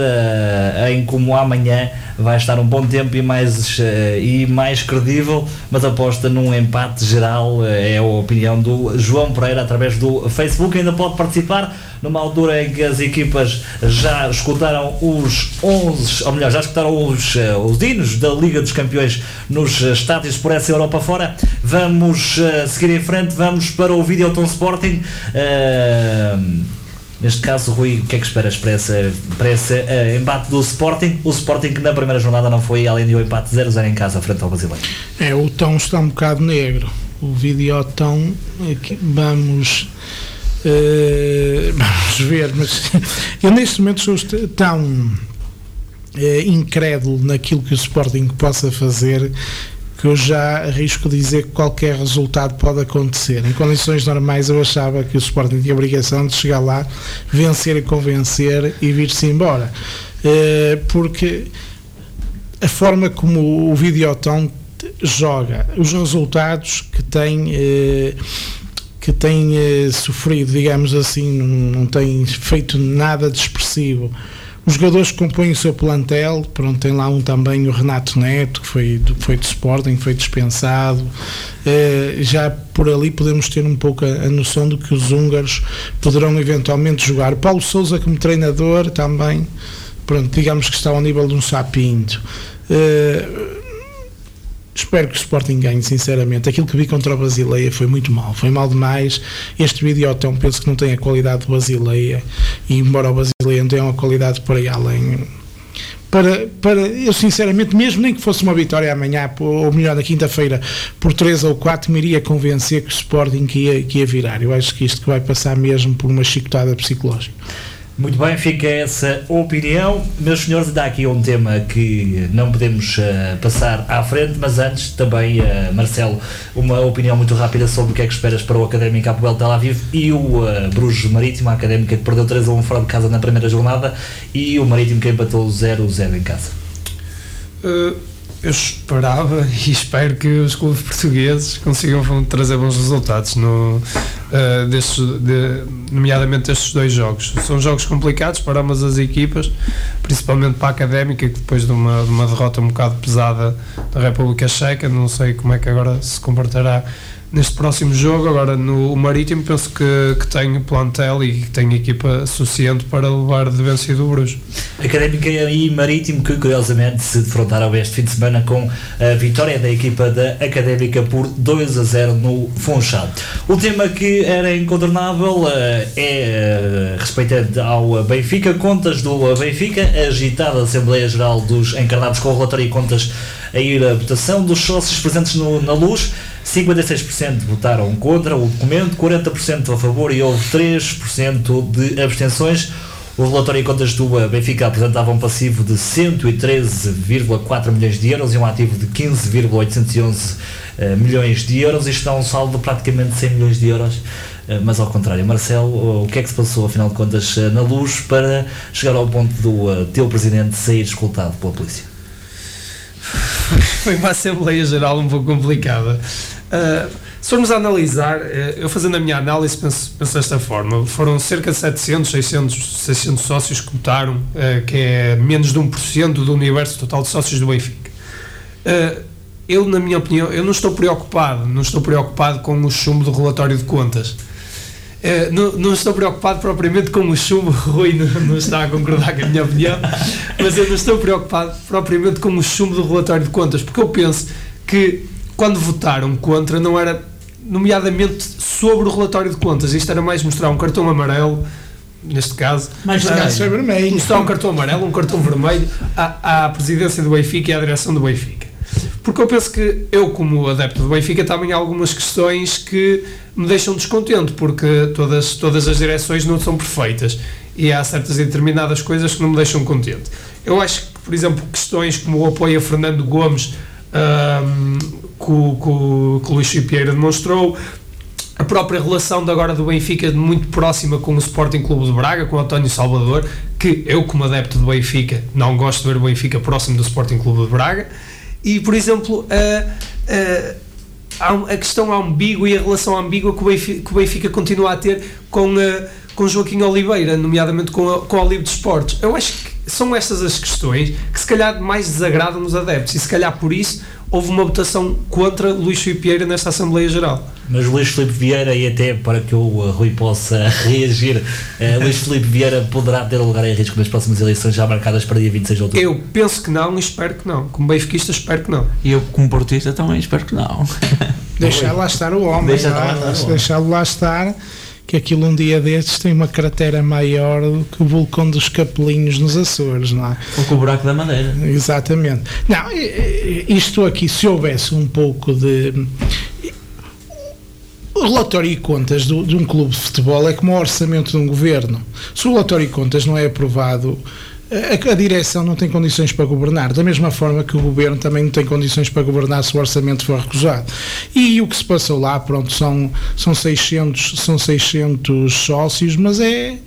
em como amanhã vai estar um bom tempo e mais, uh, e mais credível, mas aposta num empate geral. É a opinião do João Pereira através do Facebook. Ainda pode participar numa altura em que as equipas já escutaram os 11, ou melhor, já escutaram os, uh, os hinos da Liga dos Campeões nos estádios por essa Europa fora. Vamos uh, seguir em frente, vamos para o Videoton Sporting. Uh, neste caso, Rui, o que é que esperas para esse, para esse uh, embate do Sporting? O Sporting que na primeira jornada não foi, além do empate 0-0 em casa, frente ao Brasileiro. É, o tom está um bocado negro. O Videoton, vamos Uh, vamos ver, mas eu neste momento estou tão uh, incrédulo naquilo que o Sporting possa fazer que eu já arrisco dizer que qualquer resultado pode acontecer. Em condições normais eu achava que o Sporting tinha a obrigação de chegar lá, vencer e convencer e vir-se embora. Uh, porque a forma como o Videoton joga, os resultados que tem que tem sofrido, digamos assim, não, não tem feito nada de expressivo. Os jogadores que compõem o seu plantel, pronto, tem lá um também, o Renato Neto, que foi, foi de Sporting, foi dispensado. Eh, já por ali podemos ter um pouco a, a, noção de que os húngaros poderão eventualmente jogar. Paulo Souza como treinador também, pronto, digamos que está ao nível de um sapinto. Eh, Espero que o Sporting ganhe, sinceramente. Aquilo que vi contra o Basileia foi muito mal, foi mal demais. Este vídeo então penso que não tem a qualidade do Basileia, e embora o Basileia não tenha uma qualidade por aí além. Para, para, eu sinceramente, mesmo nem que fosse uma vitória amanhã, ou melhor, na quinta-feira, por 3 ou 4, me iria convencer que o Sporting que ia, que ia virar. Eu acho que isto que vai passar mesmo por uma chicotada psicológica. Muito bem, fica essa opinião. Meus senhores, dá aqui um tema que não podemos uh, passar à frente, mas antes também, uh, Marcelo, uma opinião muito rápida sobre o que é que esperas para o Académico Apoel Tel Aviv e o uh, Bruges Marítimo, a Académica que perdeu 3 a 1 fora de casa na primeira jornada e o Marítimo que empatou 0-0 em casa. Uh eu esperava e espero que os clubes portugueses consigam trazer bons resultados, no, uh, destes, de, nomeadamente estes dois jogos. São jogos complicados para ambas as equipas, principalmente para a Académica, que depois de uma, de uma derrota um bocado pesada da República Checa, não sei como é que agora se comportará neste próximo jogo. Agora no Marítimo penso que, que tem plantel e que tem equipa suficiente para levar de vencido o Bruges. Académica e Marítimo que curiosamente se defrontaram este fim de semana com a vitória da equipa da Académica por 2 a 0 no Funchal. O tema que era incontornável uh, é uh, respeitante ao Benfica, contas do Benfica, agitada Assembleia Geral dos Encarnados com o relatório e contas a ir a votação dos sócios presentes no, na luz 56% votaram contra o documento, 40% a favor e houve 3% de abstenções. O relatório de contas do Benfica apresentava um passivo de 113,4 milhões de euros e um ativo de 15,811 uh, milhões de euros. Isto dá um saldo de praticamente 100 milhões de euros. Uh, mas ao contrário, Marcelo, o que é que se passou afinal de contas uh, na luz para chegar ao ponto do teu presidente sair escoltado pela polícia? Foi uma Assembleia Geral um pouco complicada. Uh, se formos a analisar, uh, eu fazendo a minha análise penso, penso desta forma, foram cerca de 700, 600, 600 sócios que votaram, uh, que é menos de 1% do universo total de sócios do Benfica. Uh, eu, na minha opinião, eu não estou preocupado, não estou preocupado com o chumbo do relatório de contas. Uh, não, não, estou preocupado propriamente com o chumbo, o Rui não, não, está a concordar com a minha opinião, mas eu não estou preocupado propriamente com o chumbo do relatório de contas, porque eu penso que quando votaram contra não era nomeadamente sobre o relatório de contas, isto era mais mostrar um cartão amarelo, neste caso, mais uh, vermelho. mostrar um cartão amarelo, um cartão vermelho à, à presidência do Benfica e à direção do Benfica. Porque eu penso que eu, como adepto do Benfica, também há algumas questões que me deixam descontente, porque todas, todas as direções não são perfeitas e há certas e determinadas coisas que não me deixam contente. Eu acho que, por exemplo, questões como o apoio a Fernando Gomes, um, que, o, que o Luís Chipieira demonstrou, a própria relação de agora do Benfica muito próxima com o Sporting Clube de Braga, com o António Salvador, que eu, como adepto do Benfica, não gosto de ver o Benfica próximo do Sporting Clube de Braga. E, por exemplo, a, a, a questão ambígua e a relação ambígua que o Benfica, que o Benfica continua a ter com, a, com Joaquim Oliveira, nomeadamente com, a, com o Livre de Esportes. Eu acho que são estas as questões que se calhar mais desagradam os adeptos e se calhar por isso houve uma votação contra Luís Filipe Vieira nesta Assembleia Geral. Mas Luís Filipe Vieira, e até para que o uh, Rui possa reagir, uh, Luís Filipe Vieira poderá ter lugar em risco nas próximas eleições já marcadas para dia 26 de outubro? Eu penso que não e espero que não. Como benfiquista espero que não. E eu como portista também espero que não. Deixar lá estar o homem, Deixa lá, lá o deixá-lo lá estar que aquilo um dia destes tem uma cratera maior do que o vulcão dos Capelinhos nos Açores, não é? Ou com o buraco da Madeira. Exatamente. Não, isto aqui, se houvesse um pouco de. O relatório e contas do, de um clube de futebol é como o orçamento de um governo. Se o relatório e contas não é aprovado, a, a, direção não tem condições para governar, da mesma forma que o governo também não tem condições para governar se o orçamento for recusado. E o que se passou lá, pronto, são, são, 600, são 600 sócios, mas é.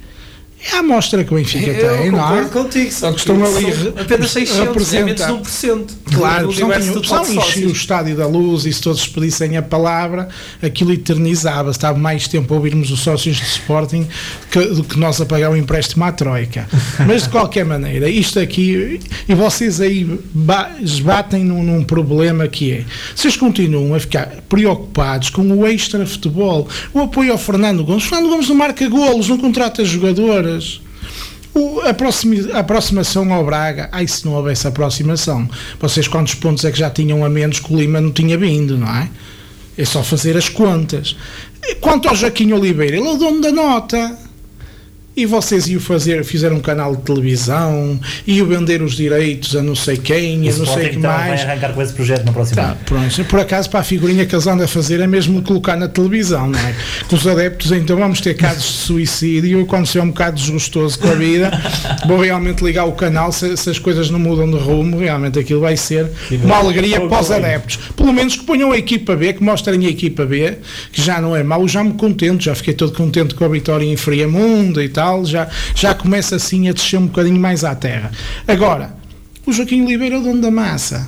É a amostra que o Benfica eu tem, não é? contigo, só que estão ali apenas 600, é de 1%. Claro, total de encher o estádio da luz e se todos pedissem a palavra, aquilo eternizava. Estava mais tempo a ouvirmos os sócios de Sporting que, do que nós a pagar o empréstimo à Troika. Mas de qualquer maneira, isto aqui, e vocês aí batem num, num problema que é, vocês continuam a ficar preocupados com o extra futebol, o apoio ao Fernando Gomes. Fernando Gomes não marca golos, não contrata jogadores. O, a, aproxima, a aproximação ao Braga, ai se não houvesse aproximação, vocês quantos pontos é que já tinham a menos que o Lima não tinha vindo, não é? É só fazer as contas. Quanto ao Joaquim Oliveira, ele é o dono da nota. E vocês iam fazer, fizeram um canal de televisão, iam vender os direitos a não sei quem, a não sei que mais. vai arrancar com esse projeto na próxima. Tá, pronto. Por acaso, para a figurinha que eles andam a fazer é mesmo colocar na televisão, não é? Com os adeptos, então vamos ter casos de suicídio. E quando se é um bocado desgostoso com a vida, vou realmente ligar o canal. Se, se, as coisas não mudam de rumo, realmente aquilo vai ser uma alegria para os adeptos. Pelo menos que ponham a equipa B, que mostrem a equipa B, que já não é mau, já me contento, já fiquei todo contente com a vitória em Friamundo e tal já, já começa assim a descer um bocadinho mais à terra. Agora, o Joaquim Oliveira é o dono da massa.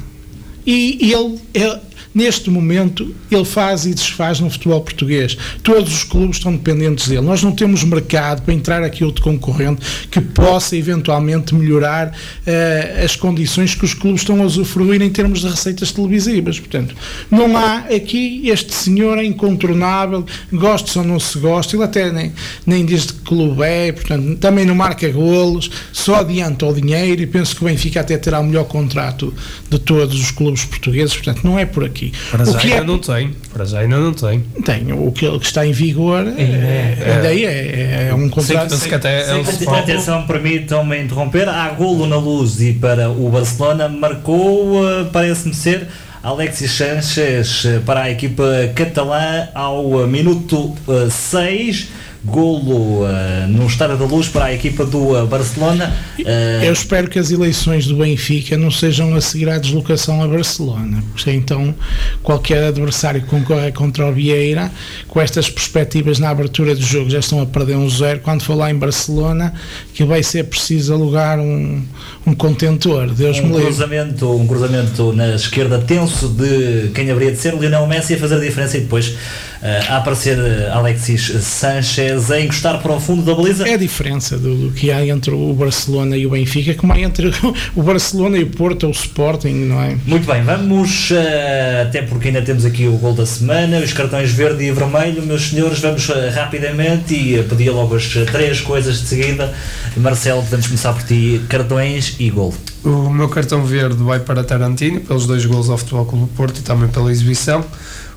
E ele, ele, neste momento, ele faz e desfaz no futebol português. Todos os clubes estão dependentes dele. Nós não temos mercado para entrar aqui outro concorrente que possa eventualmente melhorar uh, as condições que os clubes estão a usufruir em termos de receitas televisivas. Portanto, não há aqui este senhor é incontornável, gosta ou não se gosta, ele até nem, nem diz de que clube é, portanto, também não marca golos, só adianta o dinheiro e penso que o Benfica até terá o melhor contrato de todos os clubes portugueses, portanto, não é por aqui. Para o já que ainda é, não tem. Para já ainda não tem. tem, o que, o que está em vigor é, é, é, é um contrato. Penso que até é o Sporting. Atenção, permitam-me interromper. Há golo na luz e para o Barcelona marcou, uh, parece-me ser. Alexis Sanchez para a equipa catalã ao minuto 6 golo uh, no Estádio da Luz para a equipa do uh, Barcelona. Uh, Eu espero que as eleições do Benfica não sejam a seguir à deslocação a Barcelona, porque então qualquer adversário que concorra contra o Vieira, com estas perspectivas na abertura do jogo, já estão a perder um zero. Quando for lá em Barcelona, que vai ser preciso alugar um, um contentor. Deus um me livre. cruzamento, um cruzamento na esquerda tenso de quem haveria de ser o Lionel Messi a fazer a diferença e depois a aparecer Alexis Sanchez a encostar para o fundo da baliza. É a diferença do, do, que há entre o Barcelona e o Benfica, como há entre o Barcelona e o Porto ou o Sporting, não é? Muito bem, vamos, uh, até porque ainda temos aqui o gol da semana, os cartões verde e vermelho, meus senhores, vamos uh, rapidamente e pedir logo as três coisas de seguida. Marcelo, podemos começar por ti, cartões e gol. O meu cartão verde vai para Tarantino, pelos dois gols ao Futebol Clube Porto e também pela exibição.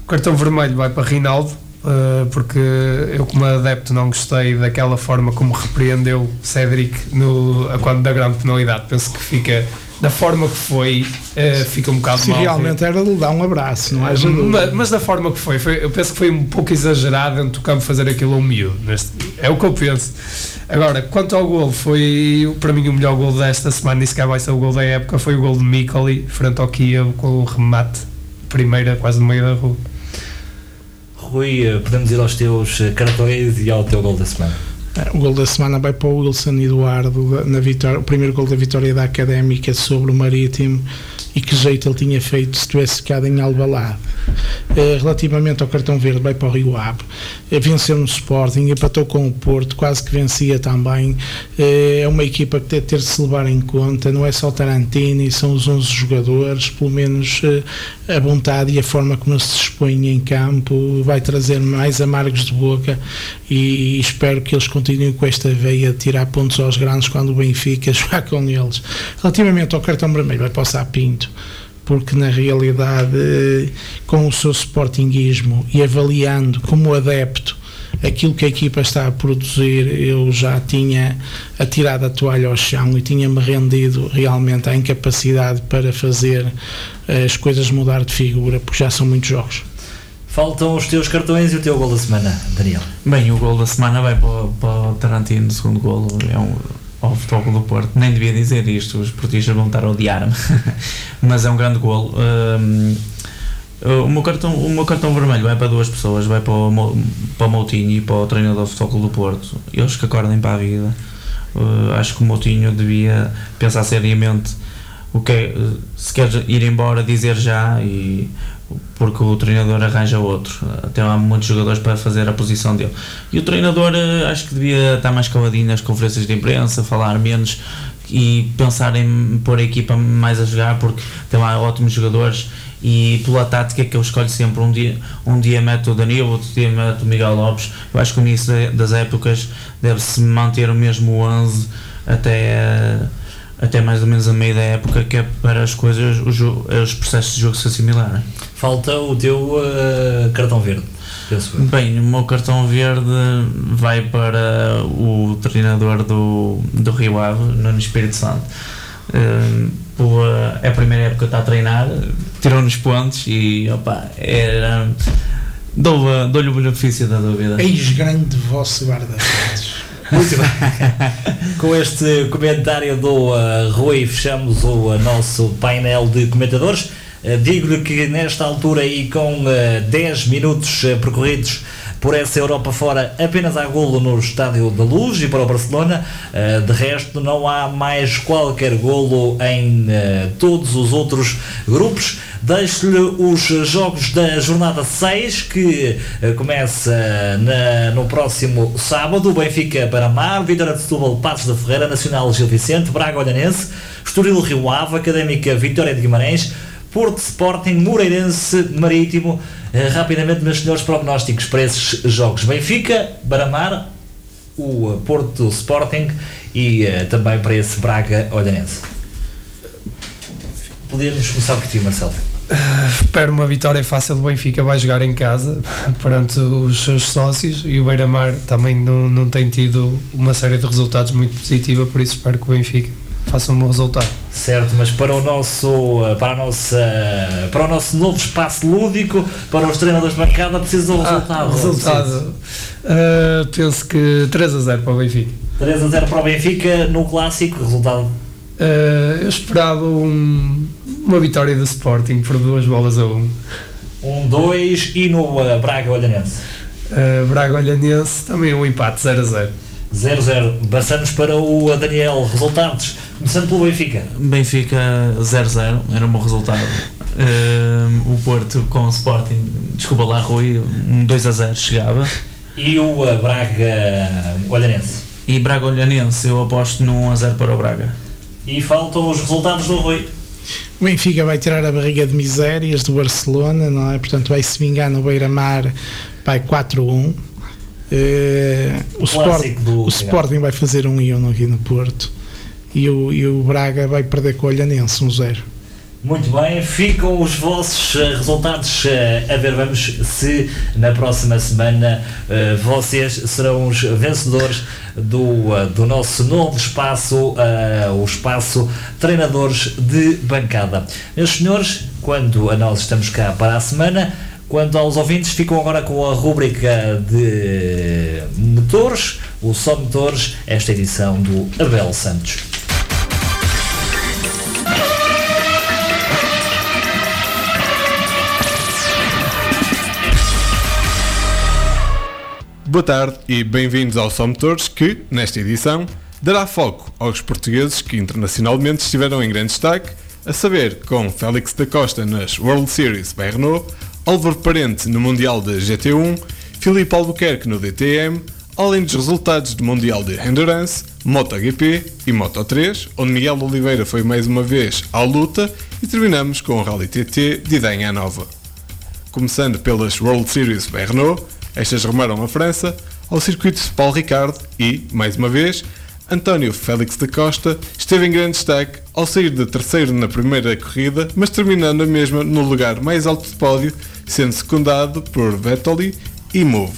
O cartão vermelho vai para Rinaldo, porque eu como adepto não gostei daquela forma como repreendeu Cédric no, a quando da grande penalidade. Penso que fica da forma que foi uh, fica um bocado Se mal realmente era de lhe dar um abraço não é? Mas, mas, da forma que foi, foi, eu penso que foi um pouco exagerado dentro do campo fazer aquilo ao miúdo neste, é o que eu penso. Agora, quanto ao gol foi para mim o melhor gol desta semana e se calhar vai ser o gol da época foi o gol de Mikoli frente ao Kiev com o remate primeira quase no meio da rua Rui, podemos ir aos teus cartões e ao teu gol da semana. O gol da semana vai para o Wilson Eduardo na vitória, o primeiro gol da vitória da Académica sobre o Marítimo e que jeito ele tinha feito se tivesse ficado em Albalade. Relativamente ao cartão verde, vai para o Rio Ave, venceu no Sporting, empatou com o Porto, quase que vencia também. É uma equipa que deve ter de se levar em conta, não é só Tarantini, são os 11 jogadores, pelo menos a vontade e a forma como se expõe em campo vai trazer mais amargos de boca e espero que eles continuem com esta veia de tirar pontos aos grandes quando o Benfica jogar com eles. Relativamente ao cartão vermelho, vai para o Sapinto porque na realidade com o seu sportinguismo e avaliando como adepto aquilo que a equipa está a produzir, eu já tinha atirado a toalha ao chão e tinha-me rendido realmente à incapacidade para fazer as coisas mudar de figura, porque já são muitos jogos. Faltam os teus cartões e o teu gol da semana, Daniel. Bem, o gol da semana vai para, para o Tarantino, o segundo gol é um ao Futebol do Porto. Nem devia dizer isto, os portistas vão estar a odiar-me, mas é um grande gol. Um, o meu, cartão, o meu cartão vermelho vai para duas pessoas, vai para o, para o Moutinho e para o treinador do Futebol do Porto. Eles que acordem para a vida. Uh, acho que o Moutinho devia pensar seriamente o que é, se quer ir embora, dizer já e porque o treinador arranja outro. Até há muitos jogadores para fazer a posição dele. E o treinador acho que devia estar mais caladinho nas conferências de imprensa, falar menos e pensar em pôr a equipa mais a jogar, porque tem lá ótimos jogadores e pela tática que eu escolho sempre um dia, um dia mete o Danilo, outro dia mete o Miguel Lopes eu acho que no início das épocas deve-se manter o mesmo 11 até até mais ou menos a meio da época que é para as coisas os, os processos de jogo se assimilarem falta o teu uh, cartão verde Bem, o meu cartão verde vai para o treinador do, do Rio Ave, no Espírito Santo. Uh, é a primeira época que está a treinar, tirou-nos pontos e opa, era. Dou-lhe dou o benefício da dúvida. Eis grande vosso guarda-redes. Muito bem. Com este comentário do uh, Rui, fechamos o uh, nosso painel de comentadores. Uh, Digo-lhe que nesta altura e com 10 minutos percorridos por essa Europa fora apenas há golo no Estádio da Luz e para o Barcelona. De resto, não há mais qualquer golo em todos os outros grupos. Deixo-lhe os jogos da jornada 6 que começa na, no próximo sábado. Benfica Paramar, Vitória de Setúbal, Passos da Ferreira, Nacional Gil Vicente, Braga Olhanense, Estoril Rio Ave, Académica Vitória de Guimarães, Porto Sporting, Moreirense, Marítimo. Uh, rapidamente, meus senhores prognósticos para esses jogos: Benfica, Baramar, o uh, Porto Sporting e uh, também para esse Braga Olhanense. Podíamos começar por ti, Marcelo. espero uma vitória fácil do Benfica, vai jogar em casa perante os seus sócios e o Beira-Mar também não, não tem tido uma série de resultados muito positiva, por isso espero que o Benfica faça um bom resultado. Certo, mas para o nosso para a nossa para o nosso novo espaço lúdico, para os treinadores de bancada precisa do resultado. Ah, resultado. Uh, penso que 3 a 0 para o Benfica. 3 a 0 para o Benfica no clássico, resultado. Uh, eu esperava um, uma vitória do Sporting por duas bolas a 1. Um. 1-2 e no uh, Braga Olhanense. Uh, Braga Olhanense também um empate 0 a 0. 0-0. Passamos para o Daniel. Resultados. Começando pelo Benfica. Benfica 0-0, era um bom resultado. Uh, o Porto com o Sporting, desculpa lá, Rui, um 2-0 chegava. E o uh, Braga Olhanense. E Braga Olhanense, eu aposto no 1-0 para o Braga. E faltam os resultados do Rui. O Benfica vai tirar a barriga de misérias do Barcelona, não é? Portanto, vai se vingar no Beira-Mar, vai 4-1. Uh, o, Sport, o Sporting vai fazer um um aqui no Porto e o, e o Braga vai perder com o Olhanense um zero. Muito bem, ficam os vossos uh, resultados uh, a ver, vamos se na próxima semana vocês serão os vencedores do, do nosso novo espaço, o espaço Treinadores de Bancada. Meus senhores, quando nós estamos cá para a semana, Quanto aos ouvintes, ficam agora com a rúbrica de motores, o Só Motores, esta edição do Abel Santos. Boa tarde e bem-vindos ao Só Motores que, nesta edição, dará foco aos portugueses que internacionalmente estiveram em grande destaque, a saber, com Félix da Costa nas World Series by Renault, Álvaro Parente no Mundial de GT1, Filipe Albuquerque no DTM, além dos resultados do Mundial de Endurance, MotoGP e Moto3, onde Miguel Oliveira foi mais uma vez à luta, e terminamos com o Rally TT de Idanha Nova. Começando pelas World Series Renault, estas rumaram a França, ao circuito de Paul Ricard e, mais uma vez, António Félix da Costa esteve em grande destaque ao sair de terceiro na primeira corrida, mas terminando a mesma no lugar mais alto do pódio, sendo secundado por Vettel e Move.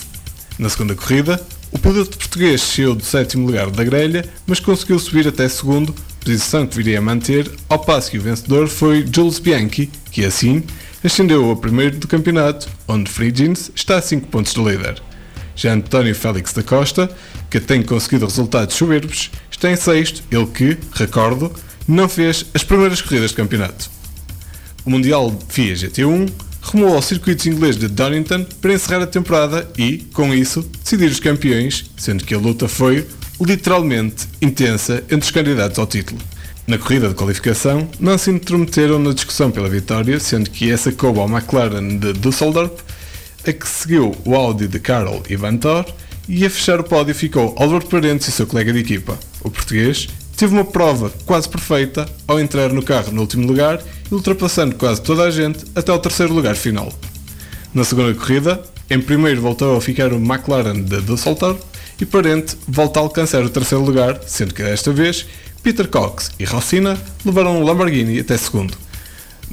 Na segunda corrida, o piloto português saiu do sétimo lugar da grelha, mas conseguiu subir até segundo, posição que viria a manter, ao passo que o vencedor foi Jules Bianchi, que assim ascendeu a primeiro do campeonato, onde Friggins está a 5 pontos do líder. Já António Félix da Costa, que tem conseguido resultados soberbos, está em sexto, ele que, recordo, não fez as primeiras corridas de campeonato. O Mundial FIA GT1 rumou ao circuito inglês de Donington para encerrar a temporada e, com isso, decidir os campeões, sendo que a luta foi literalmente intensa entre os candidatos ao título. Na corrida de qualificação, não se intrometeram na discussão pela vitória, sendo que essa coube ao McLaren de Düsseldorf a que seguiu o Audi de Carol Van Thor, e a fechar o pódio ficou Álvaro Parentes e seu colega de equipa. O português teve uma prova quase perfeita ao entrar no carro no último lugar e ultrapassando quase toda a gente até ao terceiro lugar final. Na segunda corrida, em primeiro voltou a ficar o McLaren de Düsseldorf e Parente volta a alcançar o terceiro lugar, sendo que desta vez Peter Cox e Rossina levaram o Lamborghini até segundo.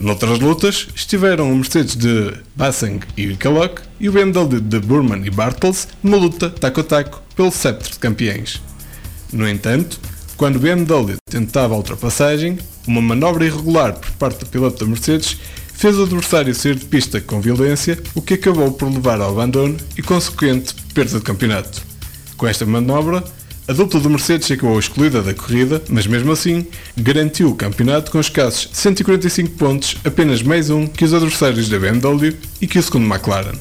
Noutras lutas estiveram o Mercedes de Basseng e Kalok e o BMW de Burman e Bartels numa luta taco a taco pelo sceptre de campeões. No entanto, quando o BMW tentava a ultrapassagem, uma manobra irregular por parte do piloto da Mercedes fez o adversário sair de pista com violência, o que acabou por levar ao abandono e consequente perda de campeonato. Com esta manobra, a dupla do Mercedes acabou excluída da corrida, mas mesmo assim garantiu o campeonato com escassos 145 pontos, apenas mais um que os adversários da BMW e que o segundo McLaren.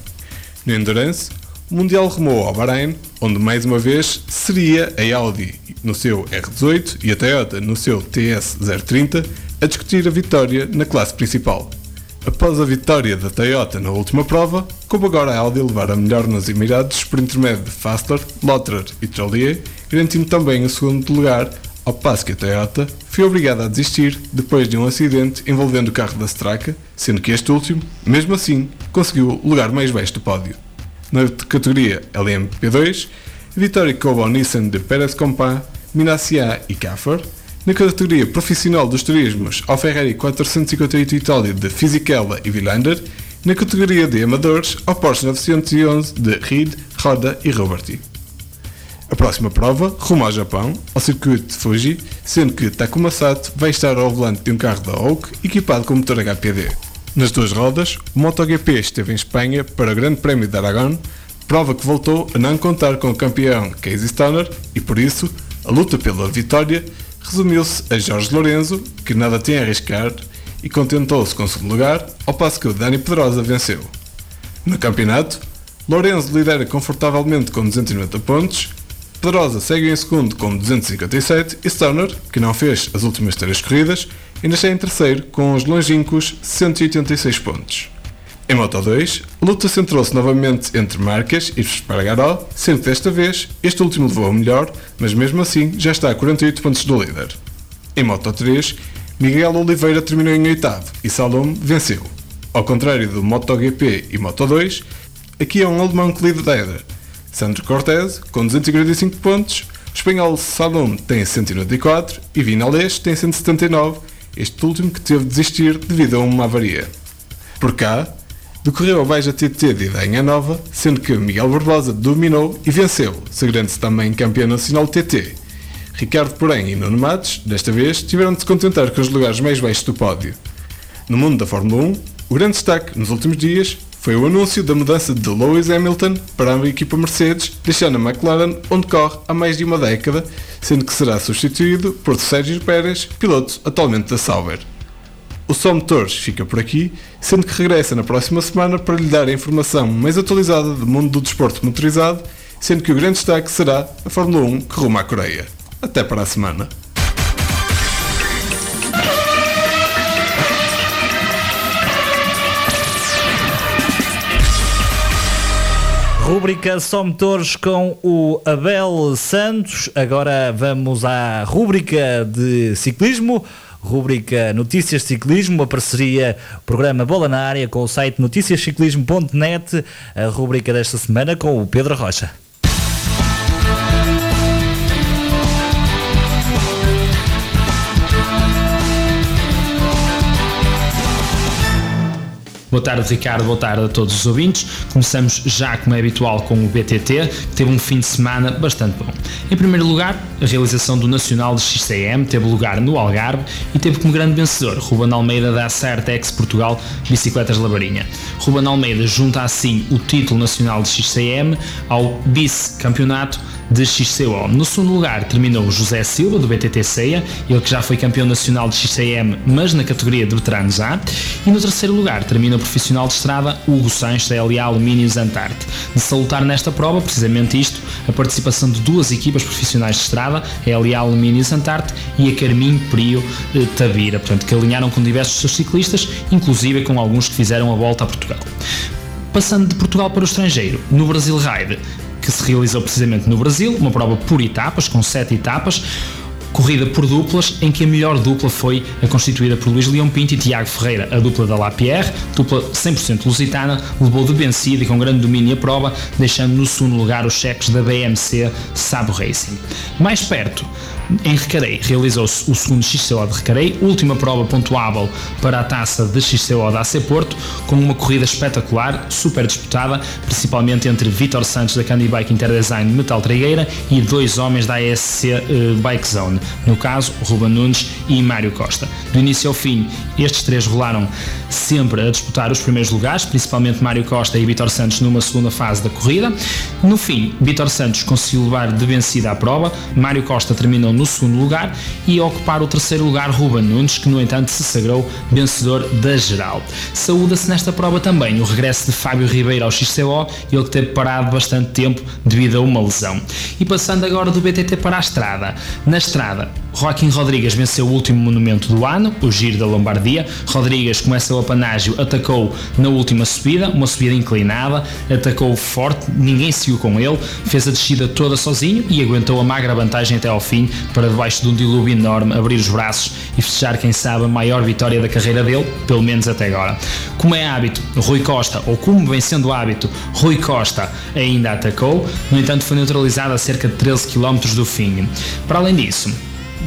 No Endurance, o Mundial rumou ao Bahrein, onde mais uma vez seria a Audi no seu R18 e a Toyota no seu TS030 a discutir a vitória na classe principal. Após a vitória da Toyota na última prova, como agora a Audi levar a melhor nos Emirados por intermédio de Faster, Lotterer e Trollier, garantindo também o segundo lugar, ao passo que a Toyota foi obrigada a desistir depois de um acidente envolvendo o carro da Straka, sendo que este último, mesmo assim, conseguiu o lugar mais baixo do pódio. Na categoria LMP2, a vitória coube ao Nissan de Pérez Compá, Minacia e Caffer, na categoria profissional dos turismos, ao Ferrari 458 Itália de Fisichella e Villander. Na categoria de amadores, ao Porsche 911 de Reed, Roda e Roberti. A próxima prova, rumo ao Japão, ao circuito de Fuji, sendo que Takuma Sato vai estar ao volante de um carro da Oak equipado com motor HPD. Nas duas rodas, o MotoGP esteve em Espanha para o Grande Prémio de Aragão, prova que voltou a não contar com o campeão Casey Stoner e por isso a luta pela vitória resumiu-se a Jorge Lorenzo, que nada tinha a arriscar e contentou-se com o segundo lugar, ao passo que o Dani Pedrosa venceu. No campeonato, Lorenzo lidera confortavelmente com 290 pontos, Pedrosa segue em segundo com 257 e Stoner, que não fez as últimas três corridas, ainda está em terceiro com os longínquos 186 pontos. Em Moto 2, a luta centrou-se novamente entre Marques e Espargaró, sendo desta vez este último levou a melhor, mas mesmo assim já está a 48 pontos do líder. Em Moto 3, Miguel Oliveira terminou em oitavo e Salom venceu. Ao contrário do MotoGP e Moto 2, aqui é um alemão que lidera. Sandro Cortez, com 245 pontos, o espanhol Salom tem 194 e Vinales tem 179, este último que teve de desistir devido a uma avaria. Por cá, decorreu a Beija TT de Idanha Nova, sendo que Miguel Barbosa dominou e venceu, sagrando-se também campeão nacional TT. Ricardo, porém, e Nuno Matos, desta vez, tiveram de se contentar com os lugares mais baixos do pódio. No mundo da Fórmula 1, o grande destaque nos últimos dias foi o anúncio da mudança de Lewis Hamilton para a equipa Mercedes, deixando a McLaren onde corre há mais de uma década, sendo que será substituído por Sérgio Pérez, piloto atualmente da Sauber. O Som Motores fica por aqui, sendo que regressa na próxima semana para lhe dar a informação mais atualizada do mundo do desporto motorizado, sendo que o grande destaque será a Fórmula 1 que rumo à Coreia. Até para a semana. Rúbrica Só Motores com o Abel Santos. Agora vamos à rúbrica de ciclismo. Rúbrica Notícias de Ciclismo, uma parceria programa Bola na Área com o site noticiasciclismo.net. A rúbrica desta semana com o Pedro Rocha. Boa tarde, Ricardo. Boa tarde a todos os ouvintes. Começamos já, como é habitual, com o BTT, que teve um fim de semana bastante bom. Em primeiro lugar, a realização do Nacional de XCM teve lugar no Algarve e teve como grande vencedor Ruben Almeida da Acerta Ex Portugal Bicicletas Labarinha. Ruben Almeida junta assim o título nacional de XCM ao vice-campeonato de XCO. No segundo lugar terminou José Silva, do BTT Ceia, ele que já foi campeão nacional de XCM, mas na categoria de veteranos A. E no terceiro lugar termina o profissional de estrada Hugo Sanches, da LA Alumínios Antarte. De salutar nesta prova, precisamente isto, a participação de duas equipas profissionais de estrada, a LA Alumínios Antarte e a Carminho Prio eh, Tabira, portanto, que alinharam com diversos seus ciclistas, inclusive com alguns que fizeram a volta a Portugal. Passando de Portugal para o estrangeiro, no Brasil Ride, que se realizou precisamente no Brasil, uma prova por etapas, com sete etapas, corrida por duplas, em que a melhor dupla foi a constituída por Luís Leão Pinto e Tiago Ferreira, a dupla da Lapierre, dupla 100% lusitana, levou de vencida e com grande domínio a prova, deixando no segundo lugar os cheques da BMC Sabo Racing. Mais perto, em Recarei realizou-se o segundo XCO de Recarei, última prova pontuável para a taça de XCO da AC Porto, com uma corrida espetacular, super disputada, principalmente entre Vitor Santos da Candy Bike Interdesign Metal Trigueira e dois homens da ASC uh, Bike Zone, no caso Ruben Nunes e Mário Costa. Do início ao fim, estes três rolaram sempre a disputar os primeiros lugares, principalmente Mário Costa e Vitor Santos numa segunda fase da corrida. No fim, Vitor Santos conseguiu levar de vencida a prova, Mário Costa terminou no segundo lugar e a ocupar o terceiro lugar Ruben Nunes, que no entanto se sagrou vencedor da geral. Saúda-se nesta prova também o regresso de Fábio Ribeiro ao XCO, ele que teve parado bastante tempo devido a uma lesão. E passando agora do BTT para a estrada. Na estrada, Joaquim Rodrigues venceu o último monumento do ano, o Giro da Lombardia. Rodrigues começa o apanágio, atacou na última subida, uma subida inclinada, atacou forte, ninguém seguiu com ele, fez a descida toda sozinho e aguentou a magra vantagem até ao fim para debaixo de um dilúvio enorme abrir os braços e fechar, quem sabe, a maior vitória da carreira dele, pelo menos até agora. Como é hábito, Rui Costa, ou como vem sendo hábito, Rui Costa ainda atacou, no entanto foi neutralizado a cerca de 13 km do fim. Para além disso,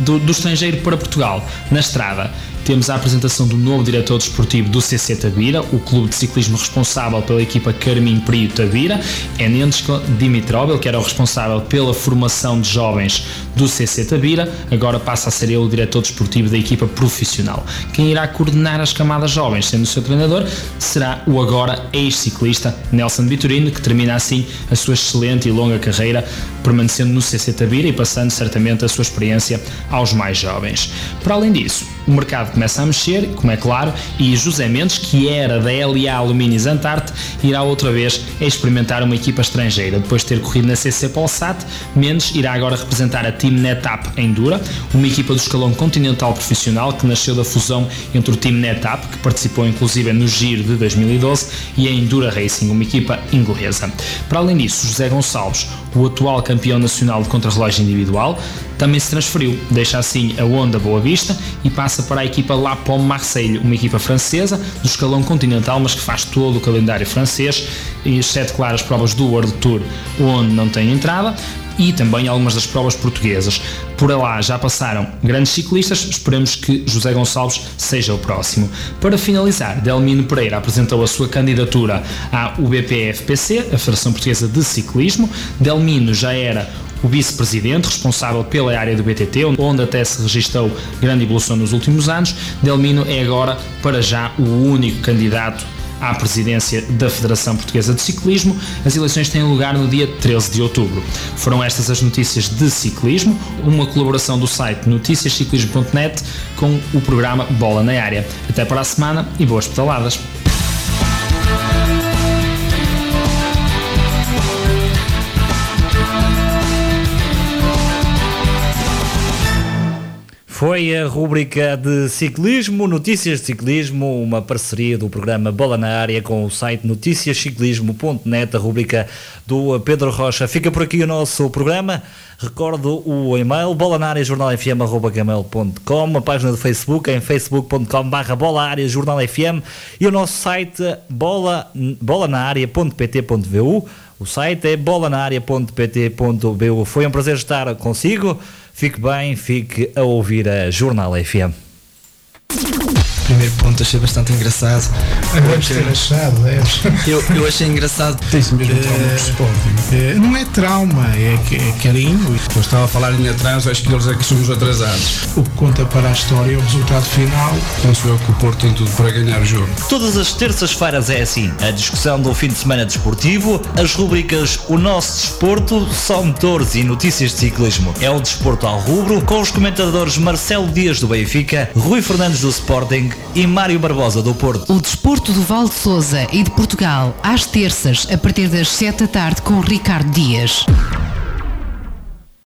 do, do, estrangeiro para Portugal, na estrada. temos a apresentação do novo diretor desportivo do CC Tabira, o clube de ciclismo responsável pela equipa Carmin Prio Tabira, é Nensko Dimitrov, ele que era o responsável pela formação de jovens do CC Tabira, agora passa a ser ele o diretor desportivo da equipa profissional. Quem irá coordenar as camadas jovens, sendo o seu treinador, será o agora ex-ciclista Nelson Vitorino, que termina assim a sua excelente e longa carreira, permanecendo no CC Tabira e passando certamente a sua experiência aos mais jovens. Para além disso, o mercado começa a mexer, como é claro, e José Mendes, que era da LA Alumínios Antarte, irá outra vez experimentar uma equipa estrangeira. Depois de ter corrido na CC Polsat, Mendes irá agora representar a Team NetApp Endura, uma equipa do escalão continental profissional que nasceu da fusão entre o Team NetApp, que participou inclusive no Giro de 2012, e a Endura Racing, uma equipa inglesa. Para além disso, José Gonçalves, o atual campeão nacional de contrarrelógio individual, também se transferiu, deixa assim a Honda Boa Vista e passa para a equipa La Pomme Marseille, uma equipa francesa do escalão continental, mas que faz todo o calendário francês, exceto claro as provas do World Tour, onde não tem entrada, e também algumas das provas portuguesas. Por lá já passaram grandes ciclistas, esperemos que José Gonçalves seja o próximo. Para finalizar, Delmino Pereira apresentou a sua candidatura à UBPFPC, a Federação Portuguesa de Ciclismo. Delmino já era o vice-presidente, responsável pela área do BTT, onde até se registrou grande evolução nos últimos anos. Delmino é agora, para já, o único candidato à presidência da Federação Portuguesa de Ciclismo. As eleições têm lugar no dia 13 de outubro. Foram estas as notícias de ciclismo, uma colaboração do site noticiasciclismo.net com o programa Bola na Área. Até para a semana e boas pedaladas. Foi a rúbrica de ciclismo, notícias de ciclismo, uma parceria do programa Bola na Área com o site noticiasciclismo.net, a rúbrica do Pedro Rocha. Fica por aqui o nosso programa. Recordo o e-mail bola na área jornalfm.com, a página do Facebook em facebook.com barra bola área jornal FM e o nosso site bola, bolanaarea.pt.vu. O site é bolanaarea.pt.bu. Foi um prazer estar consigo. Fique bem, fique a ouvir a Jornal FM. Primeiro ponto achei bastante engraçado. Deves ter achado, deves. Eu, eu achei engraçado. Tem-se mesmo trauma de Sporting. eh, Não é trauma, é, é carinho. Eu estava a falar em atraso, acho que eles é que somos atrasados. O que conta para a história é o resultado final. Penso eu que o Porto tem tudo para ganhar o jogo. Todas as terças-feiras é assim: a discussão do fim de semana desportivo, as rubricas O Nosso Desporto, Só Motores e Notícias de Ciclismo. É o desporto ao rubro, com os comentadores Marcelo Dias do Benfica, Rui Fernandes do Sporting e Mário Barbosa do Porto. O desporto do Val de Souza e de Portugal, às terças, a partir das 7 da tarde, com Ricardo Dias.